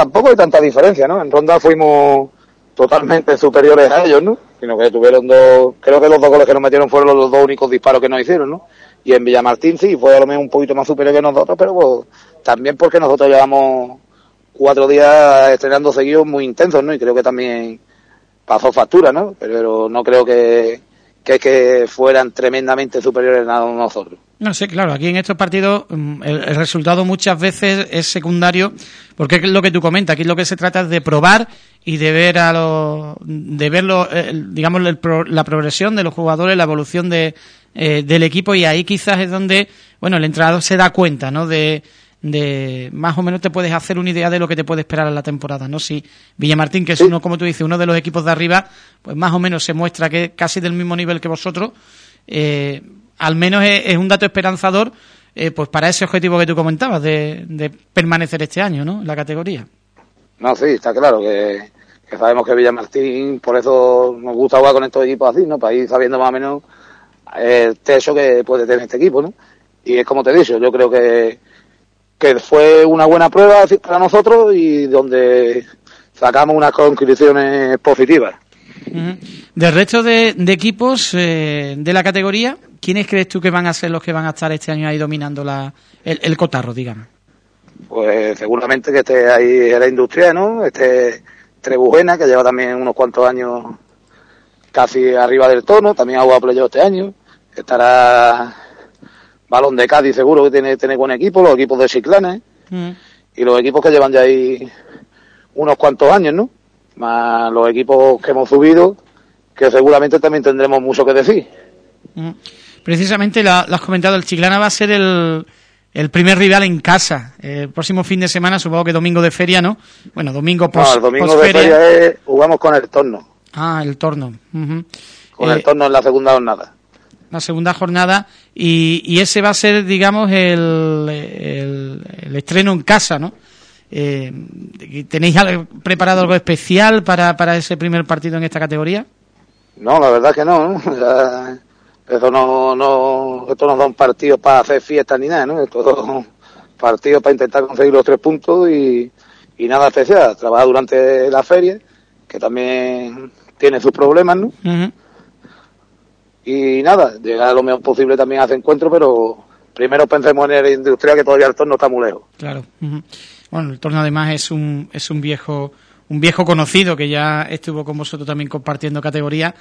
Tampoco hay tanta diferencia, ¿no? En ronda fuimos totalmente superiores a ellos, ¿no? Sino que tuvieron dos, creo que los dos goles que nos metieron fueron los dos únicos disparos que nos hicieron, ¿no? Y en Villamartín sí, fue a lo mejor un poquito más superior que nosotros, pero pues, también porque nosotros llevamos cuatro días estrenando seguidos muy intensos, ¿no? Y creo que también pasó factura, ¿no? Pero no creo que, que, que fueran tremendamente superiores a nosotros. No sé, claro, aquí en estos partidos mm, el, resultado muchas veces es secundario, porque es lo que tú comentas, aquí lo que se trata es de probar y de ver a los, de ver digamos la progresión de los jugadores, la evolución de, eh, del equipo y ahí quizás es donde, bueno, el entrenador se da cuenta, ¿no? De, de más o menos te puedes hacer una idea de lo que te puede esperar en la temporada, ¿no? Si Villamartín, que es uno, como tú dices, uno de los equipos de arriba, pues más o menos se muestra que es casi del mismo nivel que vosotros, eh, al menos es, un dato esperanzador eh, pues para ese objetivo que tú comentabas de, permanecer este año ¿no? en la categoría. No, sí, está claro que, sabemos que Villamartín, por eso nos gusta jugar con estos equipos así, ¿no? Para ir sabiendo más o menos el techo que puede tener este equipo, ¿no? Y es como te he dicho, yo creo que, que fue una buena prueba para nosotros y donde sacamos unas conclusiones positivas. Del resto de, equipos eh, de la categoría, ¿quiénes crees tú que van a ser los que van a estar este año ahí dominando la, el, cotarro, digamos? Pues seguramente que esté ahí la industria, ¿no? Este Trebujena, que lleva también unos cuantos años casi arriba del tono, también ha jugado playoff este año. Estará Balón de Cádiz, seguro que tiene, tiene buen equipo, los equipos de Chiclana, y los equipos que llevan ya ahí unos cuantos años, ¿no? Más los equipos que hemos subido, que seguramente también tendremos mucho que decir. Mm. Precisamente lo, has comentado, el Chiclana va a ser el, el primer rival en casa. El próximo fin de semana, supongo que domingo de feria, ¿no? Bueno, domingo post, No, el domingo de feria es, jugamos con el torno. Ah, el torno. Con el eh, torno en la segunda jornada. La segunda jornada. Y, y ese va a ser, digamos, el, el, estreno en casa, ¿no? Eh, ¿Tenéis preparado algo especial para, para ese primer partido en esta categoría? No, la verdad que no. Eso no, no, esto no un partido para hacer fiestas ni nada, ¿no? Esto un partido para intentar conseguir los tres puntos y, y nada especial. Trabajar durante la feria, que también tiene sus problemas, ¿no? Y nada, llegar lo mejor posible también a ese encuentro, pero primero pensemos en el industrial que todavía el torno está muy lejos. Claro. Bueno, el torno además es un, es un viejo un viejo conocido que ya estuvo con vosotros también compartiendo categoría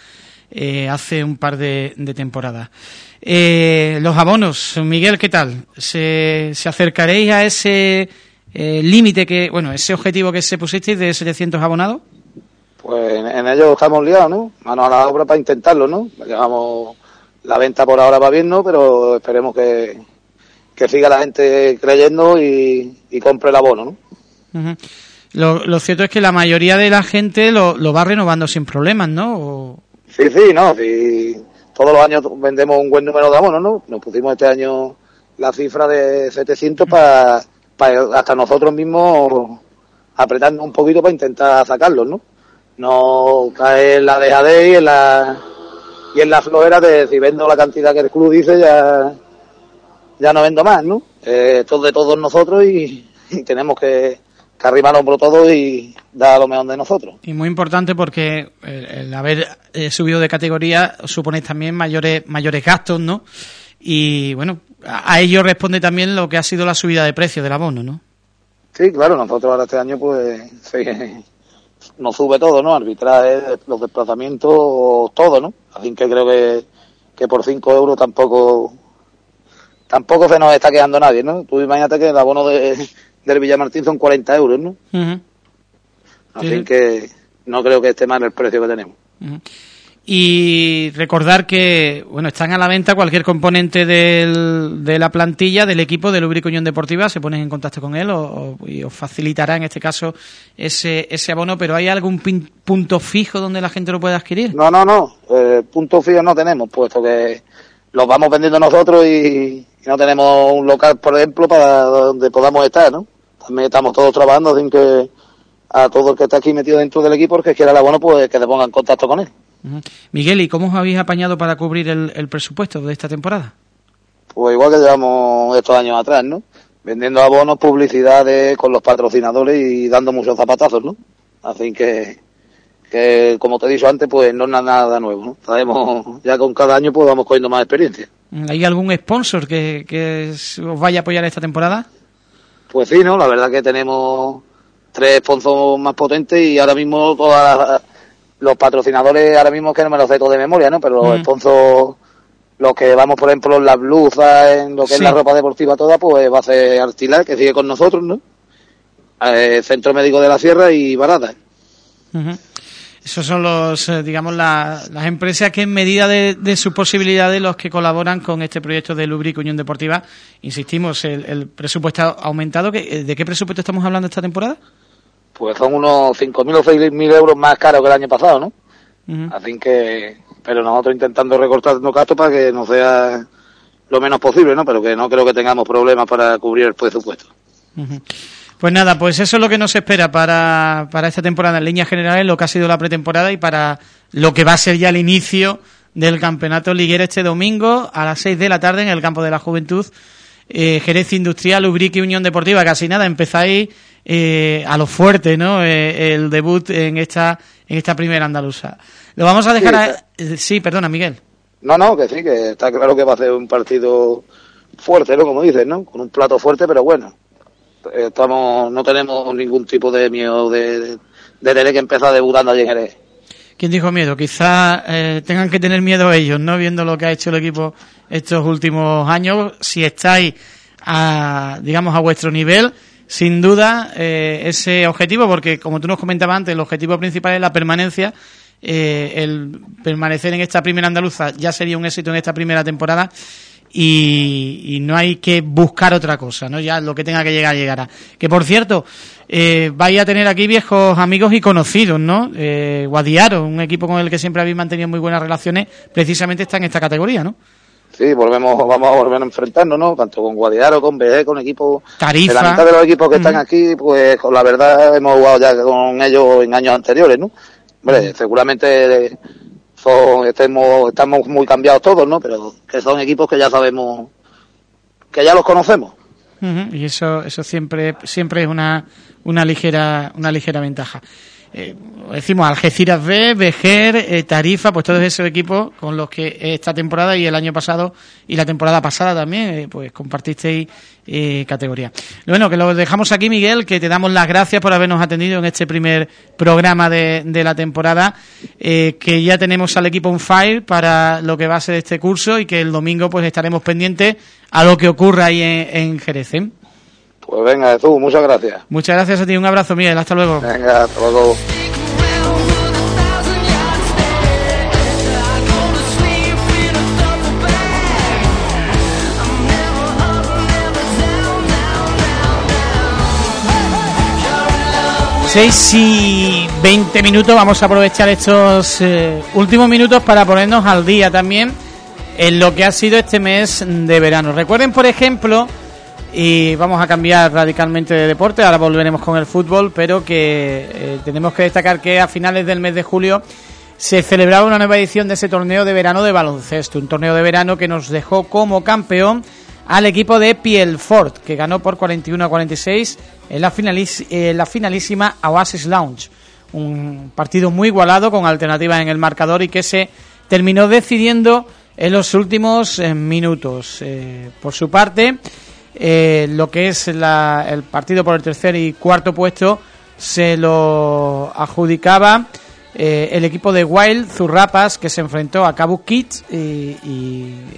eh, hace un par de, temporadas. Eh, los abonos, Miguel, ¿qué tal? ¿Se, se acercaréis a ese eh, límite que, bueno, ese objetivo que se pusisteis de 700 abonados? Pues en, ello estamos liados, ¿no? Manos a la obra para intentarlo, ¿no? Digamos, la venta por ahora va bien, ¿no? Pero esperemos que, que siga la gente creyendo y, compre el abono, ¿no? lo, cierto es que la mayoría de la gente lo, lo va renovando sin problemas, ¿no? Sí, sí, no, sí. Todos los años vendemos un buen número de abonos, ¿no? Nos pusimos este año la cifra de 700 para hasta nosotros mismos apretando un poquito para intentar sacarlos, ¿no? No caer en la dejadez y en la y en la flojera de si vendo la cantidad que el club dice ya ya no vendo más, ¿no? Eh, esto es de todos nosotros y, tenemos que, que arribar hombro todo y dar lo mejor de nosotros. Y muy importante porque el, haber eh, subido de categoría supone también mayores mayores gastos, ¿no? Y bueno, a, ello responde también lo que ha sido la subida de precio del abono, ¿no? Sí, claro, nosotros ahora este año pues nos sube todo, ¿no? Arbitraje, los desplazamientos, todo, ¿no? Así que creo que, que por 5 euros tampoco tampoco se nos está quedando nadie, ¿no? Tú imagínate que el abono de, del Villamartín son 40 euros, ¿no? Así que no creo que esté mal el precio que tenemos. Y recordar que, bueno, están a la venta cualquier componente del, de la plantilla del equipo de Lubrico Unión Deportiva, se ponen en contacto con él o, y os facilitará en este caso ese, ese abono, pero ¿hay algún punto fijo donde la gente lo pueda adquirir? No, no, no, eh, punto fijo no tenemos, puesto que los vamos vendiendo nosotros y, no tenemos un local, por ejemplo, para donde podamos estar, ¿no? También estamos todos trabajando sin que a todo el que está aquí metido dentro del equipo, que quiera el abono, pues que se ponga en contacto con él. Miguel, ¿y cómo os habéis apañado para cubrir el, presupuesto de esta temporada? Pues igual que llevamos estos años atrás, ¿no? Vendiendo abonos, publicidades con los patrocinadores y dando muchos zapatazos, ¿no? Así que, que como te he dicho antes, pues no es nada nuevo, ¿no? Sabemos, ya con cada año pues vamos cogiendo más experiencia. ¿Hay algún sponsor que, que os vaya a apoyar esta temporada? Pues sí, ¿no? La verdad que tenemos tres sponsors más potentes y ahora mismo todas los patrocinadores ahora mismo que no me los sé todo de memoria, ¿no? Pero los sponsors, los que vamos, por ejemplo, en las blusas, en lo que es la ropa deportiva toda, pues va a ser Artilar, que sigue con nosotros, ¿no? Eh, Centro Médico de la Sierra y Barada. Esos son los, eh, digamos, las empresas que en medida de, sus posibilidades los que colaboran con este proyecto de Lubric Unión Deportiva. Insistimos, el, el presupuesto ha aumentado. ¿De qué presupuesto estamos hablando esta temporada? pues son unos 5.000 o 6.000 euros más caros que el año pasado, ¿no? Así que, pero nosotros intentando recortar los gastos para que no sea lo menos posible, ¿no? Pero que no creo que tengamos problemas para cubrir el presupuesto. Pues nada, pues eso es lo que nos espera para, para esta temporada en líneas generales, lo que ha sido la pretemporada y para lo que va a ser ya el inicio del campeonato liguero este domingo a las 6 de la tarde en el campo de la juventud. Eh, Jerez Industrial, Ubrique Unión Deportiva, casi nada, empezáis eh, a lo fuerte, ¿no? Eh, el debut en esta en esta primera andaluza. Lo vamos a dejar. Sí, sí, perdona, Miguel. No, no, que sí, que está claro que va a ser un partido fuerte, ¿no? Como dices, ¿no? Con un plato fuerte, pero bueno. Estamos, no tenemos ningún tipo de miedo de, de, tener que empezar debutando allí en Jerez. ¿Quién dijo miedo? Quizás eh, tengan que tener miedo ellos, ¿no? Viendo lo que ha hecho el equipo estos últimos años. Si estáis, a, digamos, a vuestro nivel, sin duda eh, ese objetivo, porque como tú nos comentabas antes, el objetivo principal es la permanencia. Eh, el permanecer en esta primera andaluza ya sería un éxito en esta primera temporada y, no hay que buscar otra cosa, ¿no? Ya lo que tenga que llegar llegará. Que por cierto, eh, vais a tener aquí viejos amigos y conocidos, ¿no? Eh, Guadiaro, un equipo con el que siempre habéis mantenido muy buenas relaciones, precisamente está en esta categoría, ¿no? Sí, volvemos, vamos a volver a enfrentarnos, ¿no? Tanto con Guadiaro, con BG, con equipos. Tarifa. De la mitad de los equipos que están aquí, pues con la verdad hemos jugado ya con ellos en años anteriores, ¿no? Hombre, seguramente son, estemos, estamos muy cambiados todos, ¿no? Pero que son equipos que ya sabemos, que ya los conocemos. Y eso, eso siempre, siempre es una, una ligera, una ligera ventaja. Eh, decimos Algeciras B, Vejer, eh, Tarifa, pues todos esos equipos con los que esta temporada y el año pasado y la temporada pasada también, eh, pues compartisteis eh, categoría. Bueno, que lo dejamos aquí, Miguel, que te damos las gracias por habernos atendido en este primer programa de, de la temporada, que ya tenemos al equipo on fire para lo que va a ser este curso y que el domingo pues estaremos pendientes a lo que ocurra ahí en, en Jerez. Pues venga, Jesús, muchas gracias. Muchas gracias a ti, un abrazo, Miguel, hasta luego. Venga, hasta luego. Seis y 20 minutos, vamos a aprovechar estos eh, últimos minutos para ponernos al día también en lo que ha sido este mes de verano. Recuerden, por ejemplo, y vamos a cambiar radicalmente de deporte, ahora volveremos con el fútbol, pero que eh, tenemos que destacar que a finales del mes de julio se celebraba una nueva edición de ese torneo de verano de baloncesto, un torneo de verano que nos dejó como campeón al equipo de Pielfort, que ganó por 41 a 46 en la, la finalísima Oasis Lounge. Un partido muy igualado con alternativas en el marcador y que se terminó decidiendo en los últimos eh, minutos. Eh, por su parte, eh, lo que es el partido por el tercer y cuarto puesto se lo adjudicaba eh, el equipo de Wild Zurrapas que se enfrentó a Cabo Kids y,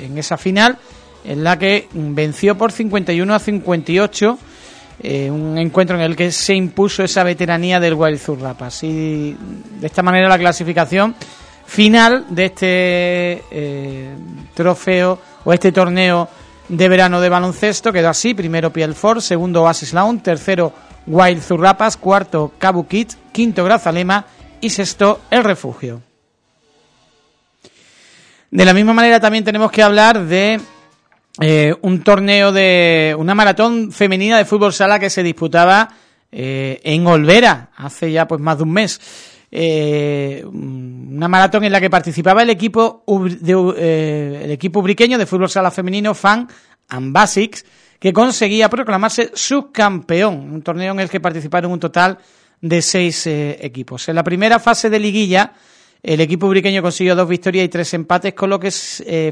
en esa final en la que venció por 51 a 58 eh, un encuentro en el que se impuso esa veteranía del Wild Zurrapas. Y de esta manera la clasificación final de este trofeo o este torneo de verano de baloncesto. Quedó así, primero Pielfort, segundo Oasis Lounge, tercero Wild Zurrapas, cuarto Cabo quinto Grazalema y sexto El Refugio. De la misma manera también tenemos que hablar de eh, un torneo de una maratón femenina de fútbol sala que se disputaba eh, en Olvera hace ya pues más de un mes. Eh, una maratón en la que participaba el equipo eh, el equipo ubriqueño de fútbol sala femenino Fan and Basics que conseguía proclamarse subcampeón, un torneo en el que participaron un total de seis eh, equipos. En la primera fase de liguilla, el equipo ubriqueño consiguió dos victorias y tres empates, con lo que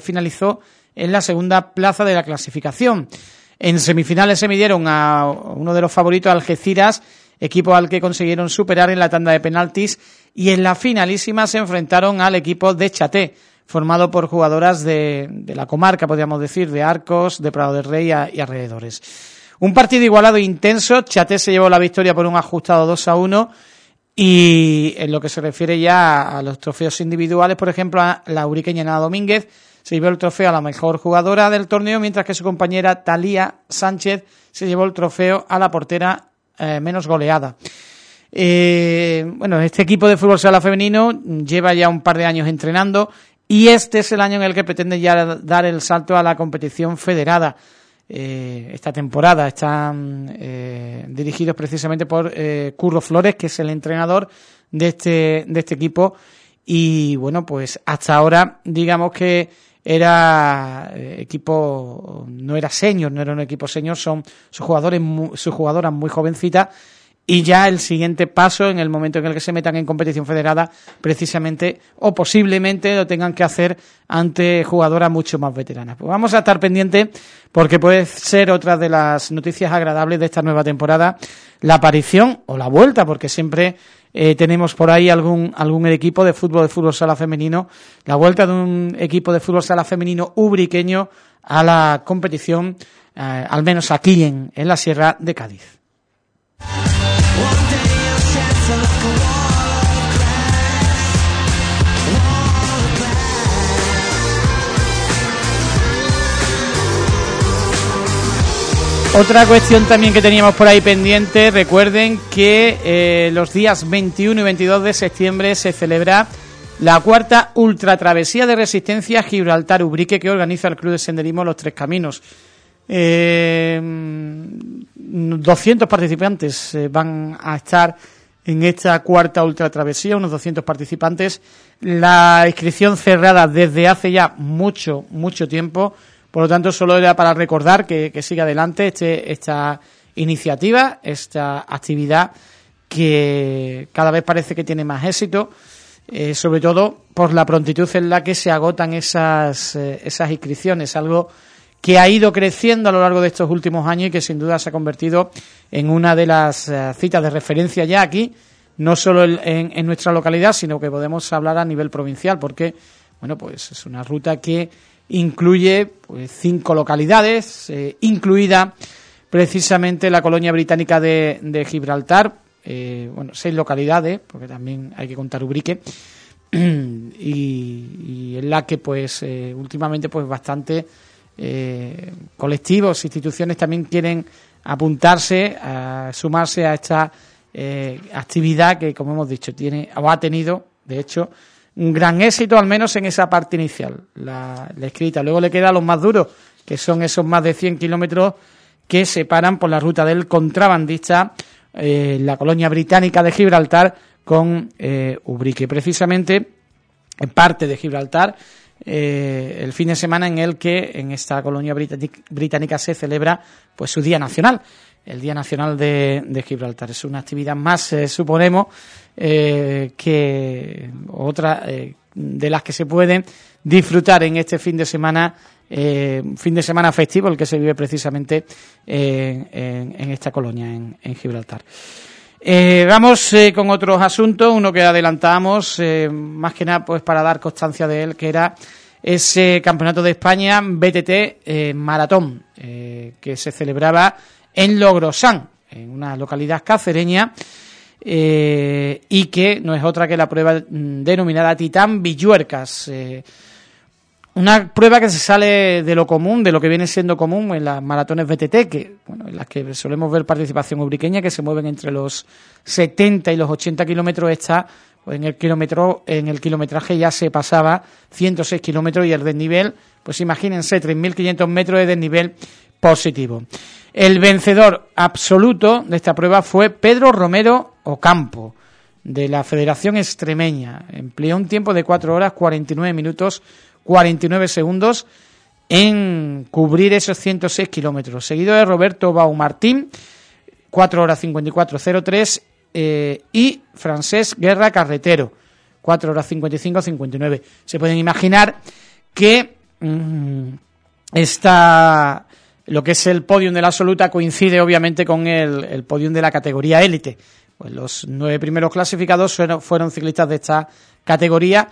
finalizó en la segunda plaza de la clasificación. En semifinales se midieron a uno de los favoritos, Algeciras, equipo al que consiguieron superar en la tanda de penaltis y en la finalísima se enfrentaron al equipo de Chaté, formado por jugadoras de, de la comarca, podríamos decir, de Arcos, de Prado del Rey y alrededores. Un partido igualado intenso, Chaté se llevó la victoria por un ajustado 2 a 1 y en lo que se refiere ya a los trofeos individuales, por ejemplo, a la uriqueña Ana Domínguez se llevó el trofeo a la mejor jugadora del torneo, mientras que su compañera Talía Sánchez se llevó el trofeo a la portera eh, menos goleada. Eh, bueno, este equipo de fútbol sala femenino lleva ya un par de años entrenando y este es el año en el que pretende ya dar el salto a la competición federada. Eh, esta temporada están dirigidos precisamente por Curro Flores, que es el entrenador de este, de este equipo. Y bueno, pues hasta ahora, digamos que era eh, equipo, no era senior, no era un equipo senior, son sus jugadores, sus jugadoras muy jovencitas y ya el siguiente paso en el momento en el que se metan en competición federada precisamente o posiblemente lo tengan que hacer ante jugadoras mucho más veteranas. Pues vamos a estar pendientes porque puede ser otra de las noticias agradables de esta nueva temporada la aparición o la vuelta porque siempre eh, tenemos por ahí algún, algún equipo de fútbol, de fútbol sala femenino, la vuelta de un equipo de fútbol sala femenino ubriqueño a la competición, eh, al menos aquí en, en la Sierra de Cádiz. Otra cuestión también que teníamos por ahí pendiente, recuerden que eh, los días 21 y 22 de septiembre se celebra la cuarta ultratravesía de resistencia Gibraltar Ubrique que organiza el Club de Senderismo Los Tres Caminos. Eh, 200 participantes eh, van a estar en esta cuarta ultratravesía, unos 200 participantes. La inscripción cerrada desde hace ya mucho, mucho tiempo. Por lo tanto, solo era para recordar que, que siga adelante este, esta iniciativa, esta actividad que cada vez parece que tiene más éxito, eh, sobre todo por la prontitud en la que se agotan esas, eh, esas inscripciones, algo que ha ido creciendo a lo largo de estos últimos años y que sin duda se ha convertido en una de las eh, citas de referencia ya aquí, no solo en, nuestra localidad, sino que podemos hablar a nivel provincial, porque bueno, pues es una ruta que incluye pues, cinco localidades, eh, incluida precisamente la colonia británica de, de Gibraltar, eh, bueno, seis localidades, porque también hay que contar Ubrique, y, en la que pues últimamente pues bastante eh, colectivos, instituciones también quieren apuntarse, a sumarse a esta eh, actividad que, como hemos dicho, tiene o ha tenido, de hecho, un gran éxito, al menos en esa parte inicial, la, escrita. Luego le queda los más duros, que son esos más de 100 kilómetros que separan por la ruta del contrabandista eh, la colonia británica de Gibraltar con Ubrique. Precisamente, en parte de Gibraltar, eh, el fin de semana en el que en esta colonia británica se celebra pues su Día Nacional, el Día Nacional de, de Gibraltar. Es una actividad más, eh, suponemos, eh, que otra eh, de las que se pueden disfrutar en este fin de semana, eh, fin de semana festivo, el que se vive precisamente en, esta colonia, en Gibraltar. Eh, vamos eh, con otros asuntos, uno que adelantamos, eh, más que nada pues para dar constancia de él, que era ese Campeonato de España BTT Maratón, que se celebraba en Logrosán, en una localidad cacereña, y que no es otra que la prueba mm, denominada Titán Villuercas. Una prueba que se sale de lo común, de lo que viene siendo común en las maratones BTT, que bueno, en las que solemos ver participación ubriqueña, que se mueven entre los 70 y los 80 kilómetros, está pues en el kilómetro, en el kilometraje ya se pasaba 106 kilómetros y el desnivel, pues imagínense, 3.500 metros de desnivel positivo. El vencedor absoluto de esta prueba fue Pedro Romero Ocampo, de la Federación Extremeña. Empleó un tiempo de 4 horas 49 minutos 49 segundos en cubrir esos 106 kilómetros. Seguido de Roberto Baumartín, 4 horas 54.03 eh, y Francés Guerra Carretero, 4 horas 55.59. Se pueden imaginar que mmm, esta, lo que es el podium de la absoluta coincide obviamente con el, el podium de la categoría élite. Pues los nueve primeros clasificados fueron, fueron ciclistas de esta categoría.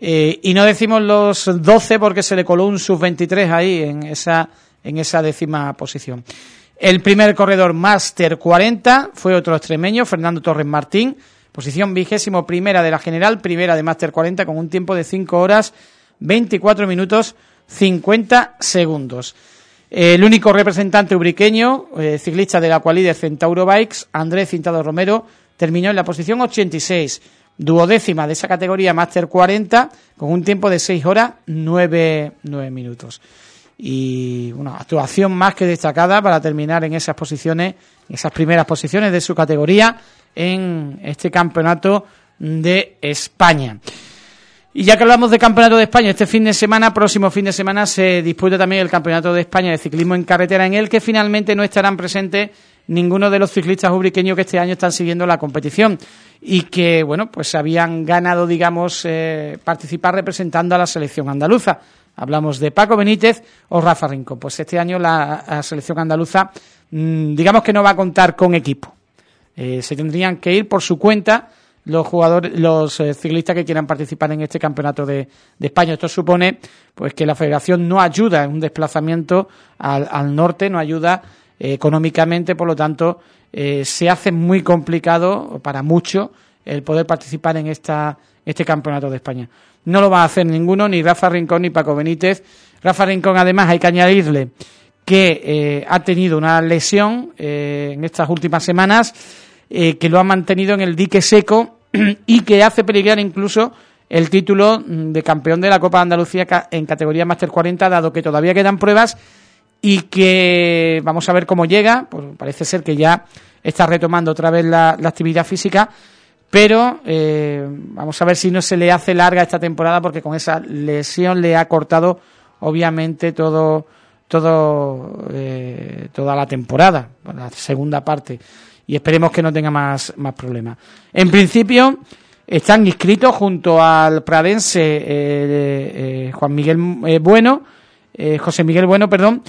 Eh, y no decimos los 12 porque se le coló un sub-23 ahí en esa, en esa décima posición. El primer corredor Master 40 fue otro extremeño, Fernando Torres Martín, posición vigésimo primera de la general, primera de Master 40 con un tiempo de 5 horas 24 minutos 50 segundos. El único representante ubriqueño, eh, ciclista de la Qualíder Centauro Bikes, Andrés Cintado Romero, terminó en la posición 86, duodécima de esa categoría Master 40, con un tiempo de 6 horas 9, 9 minutos y una actuación más que destacada para terminar en esas posiciones, esas primeras posiciones de su categoría en este campeonato de España. Y ya que hablamos de Campeonato de España, este fin de semana, próximo fin de semana, se disputa también el Campeonato de España de Ciclismo en Carretera, en el que finalmente no estarán presentes ninguno de los ciclistas ubriqueños que este año están siguiendo la competición y que, bueno, pues habían ganado, digamos, eh, participar representando a la selección andaluza. Hablamos de Paco Benítez o Rafa Rincón. Pues este año la, selección andaluza, mmm, digamos que no va a contar con equipo. Eh, se tendrían que ir por su cuenta los jugadores, los eh, ciclistas que quieran participar en este campeonato de, de, España. Esto supone pues que la Federación no ayuda en un desplazamiento al, al norte, no ayuda económicamente, por lo tanto, eh, se hace muy complicado para muchos el poder participar en esta este campeonato de España. No lo va a hacer ninguno, ni Rafa Rincón ni Paco Benítez. Rafa Rincón, además, hay que añadirle que eh, ha tenido una lesión eh, en estas últimas semanas eh, que lo ha mantenido en el dique seco y que hace peligrar incluso el título de campeón de la Copa de Andalucía en categoría Máster 40, dado que todavía quedan pruebas y que vamos a ver cómo llega, pues parece ser que ya está retomando otra vez la, actividad física, pero eh, vamos a ver si no se le hace larga esta temporada porque con esa lesión le ha cortado obviamente todo todo eh, toda la temporada, la segunda parte y esperemos que no tenga más, más problemas. En principio, están inscritos junto al pradense eh, Juan Miguel Bueno, José Miguel Bueno, perdón,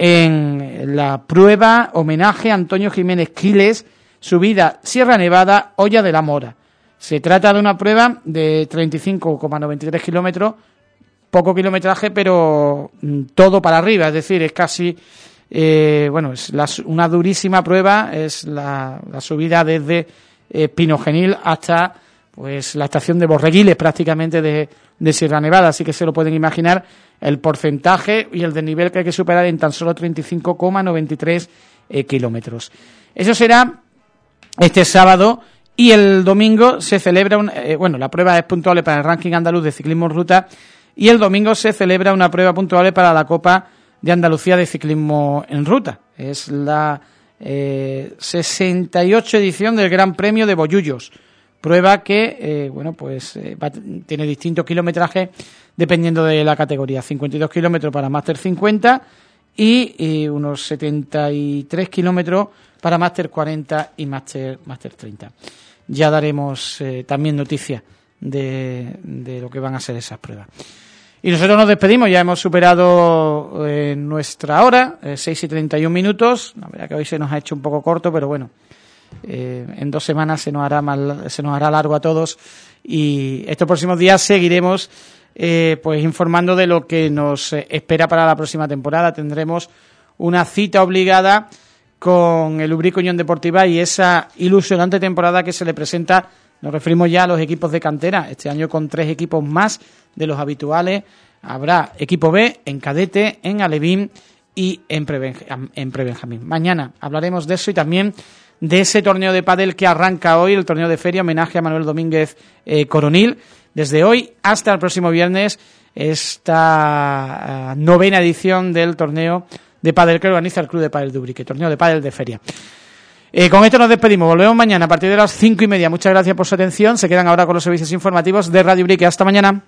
en la prueba homenaje a Antonio Jiménez Quiles, subida Sierra Nevada, Olla de la Mora. Se trata de una prueba de 35,93 kilómetros, poco kilometraje, pero mm, todo para arriba, es decir, es casi, eh, bueno, es una durísima prueba, es la, subida desde eh, Pinogenil hasta pues la estación de Borreguiles prácticamente de, Sierra Nevada, así que se lo pueden imaginar el porcentaje y el desnivel que hay que superar en tan solo 35,93 eh, kilómetros. Eso será este sábado y el domingo se celebra, un, eh, bueno, la prueba es puntual para el ranking andaluz de ciclismo en ruta y el domingo se celebra una prueba puntual para la Copa de Andalucía de ciclismo en ruta. Es la 68 eh, edición del Gran Premio de Bollullos. Prueba que, eh, bueno, pues tiene distintos kilometrajes dependiendo de la categoría. 52 kilómetros para Master 50 y unos 73 kilómetros para Master 40 y Master, Master 30 ya daremos eh, también noticia de, de, lo que van a ser esas pruebas. Y nosotros nos despedimos, ya hemos superado eh, nuestra hora, eh, 6 y 31 minutos. La verdad que hoy se nos ha hecho un poco corto, pero bueno, eh, en dos semanas se nos, hará mal, se nos hará largo a todos y estos próximos días seguiremos pues informando de lo que nos espera para la próxima temporada. Tendremos una cita obligada con el Ubrico Unión Deportiva y esa ilusionante temporada que se le presenta. Nos referimos ya a los equipos de cantera, este año con tres equipos más de los habituales. Habrá equipo B en cadete, en Alevín y en, Prebenjamín. Mañana hablaremos de eso y también de ese torneo de pádel que arranca hoy, el torneo de feria, homenaje a Manuel Domínguez eh, Coronil. Desde hoy hasta el próximo viernes, esta ah, novena edición del torneo de pádel que organiza el Club de Pádel Dubrique, torneo de pádel de feria. Eh, con esto nos despedimos. Volvemos mañana a partir de las cinco y media. Muchas gracias por su atención. Se quedan ahora con los servicios informativos de Radio Brique. Hasta mañana.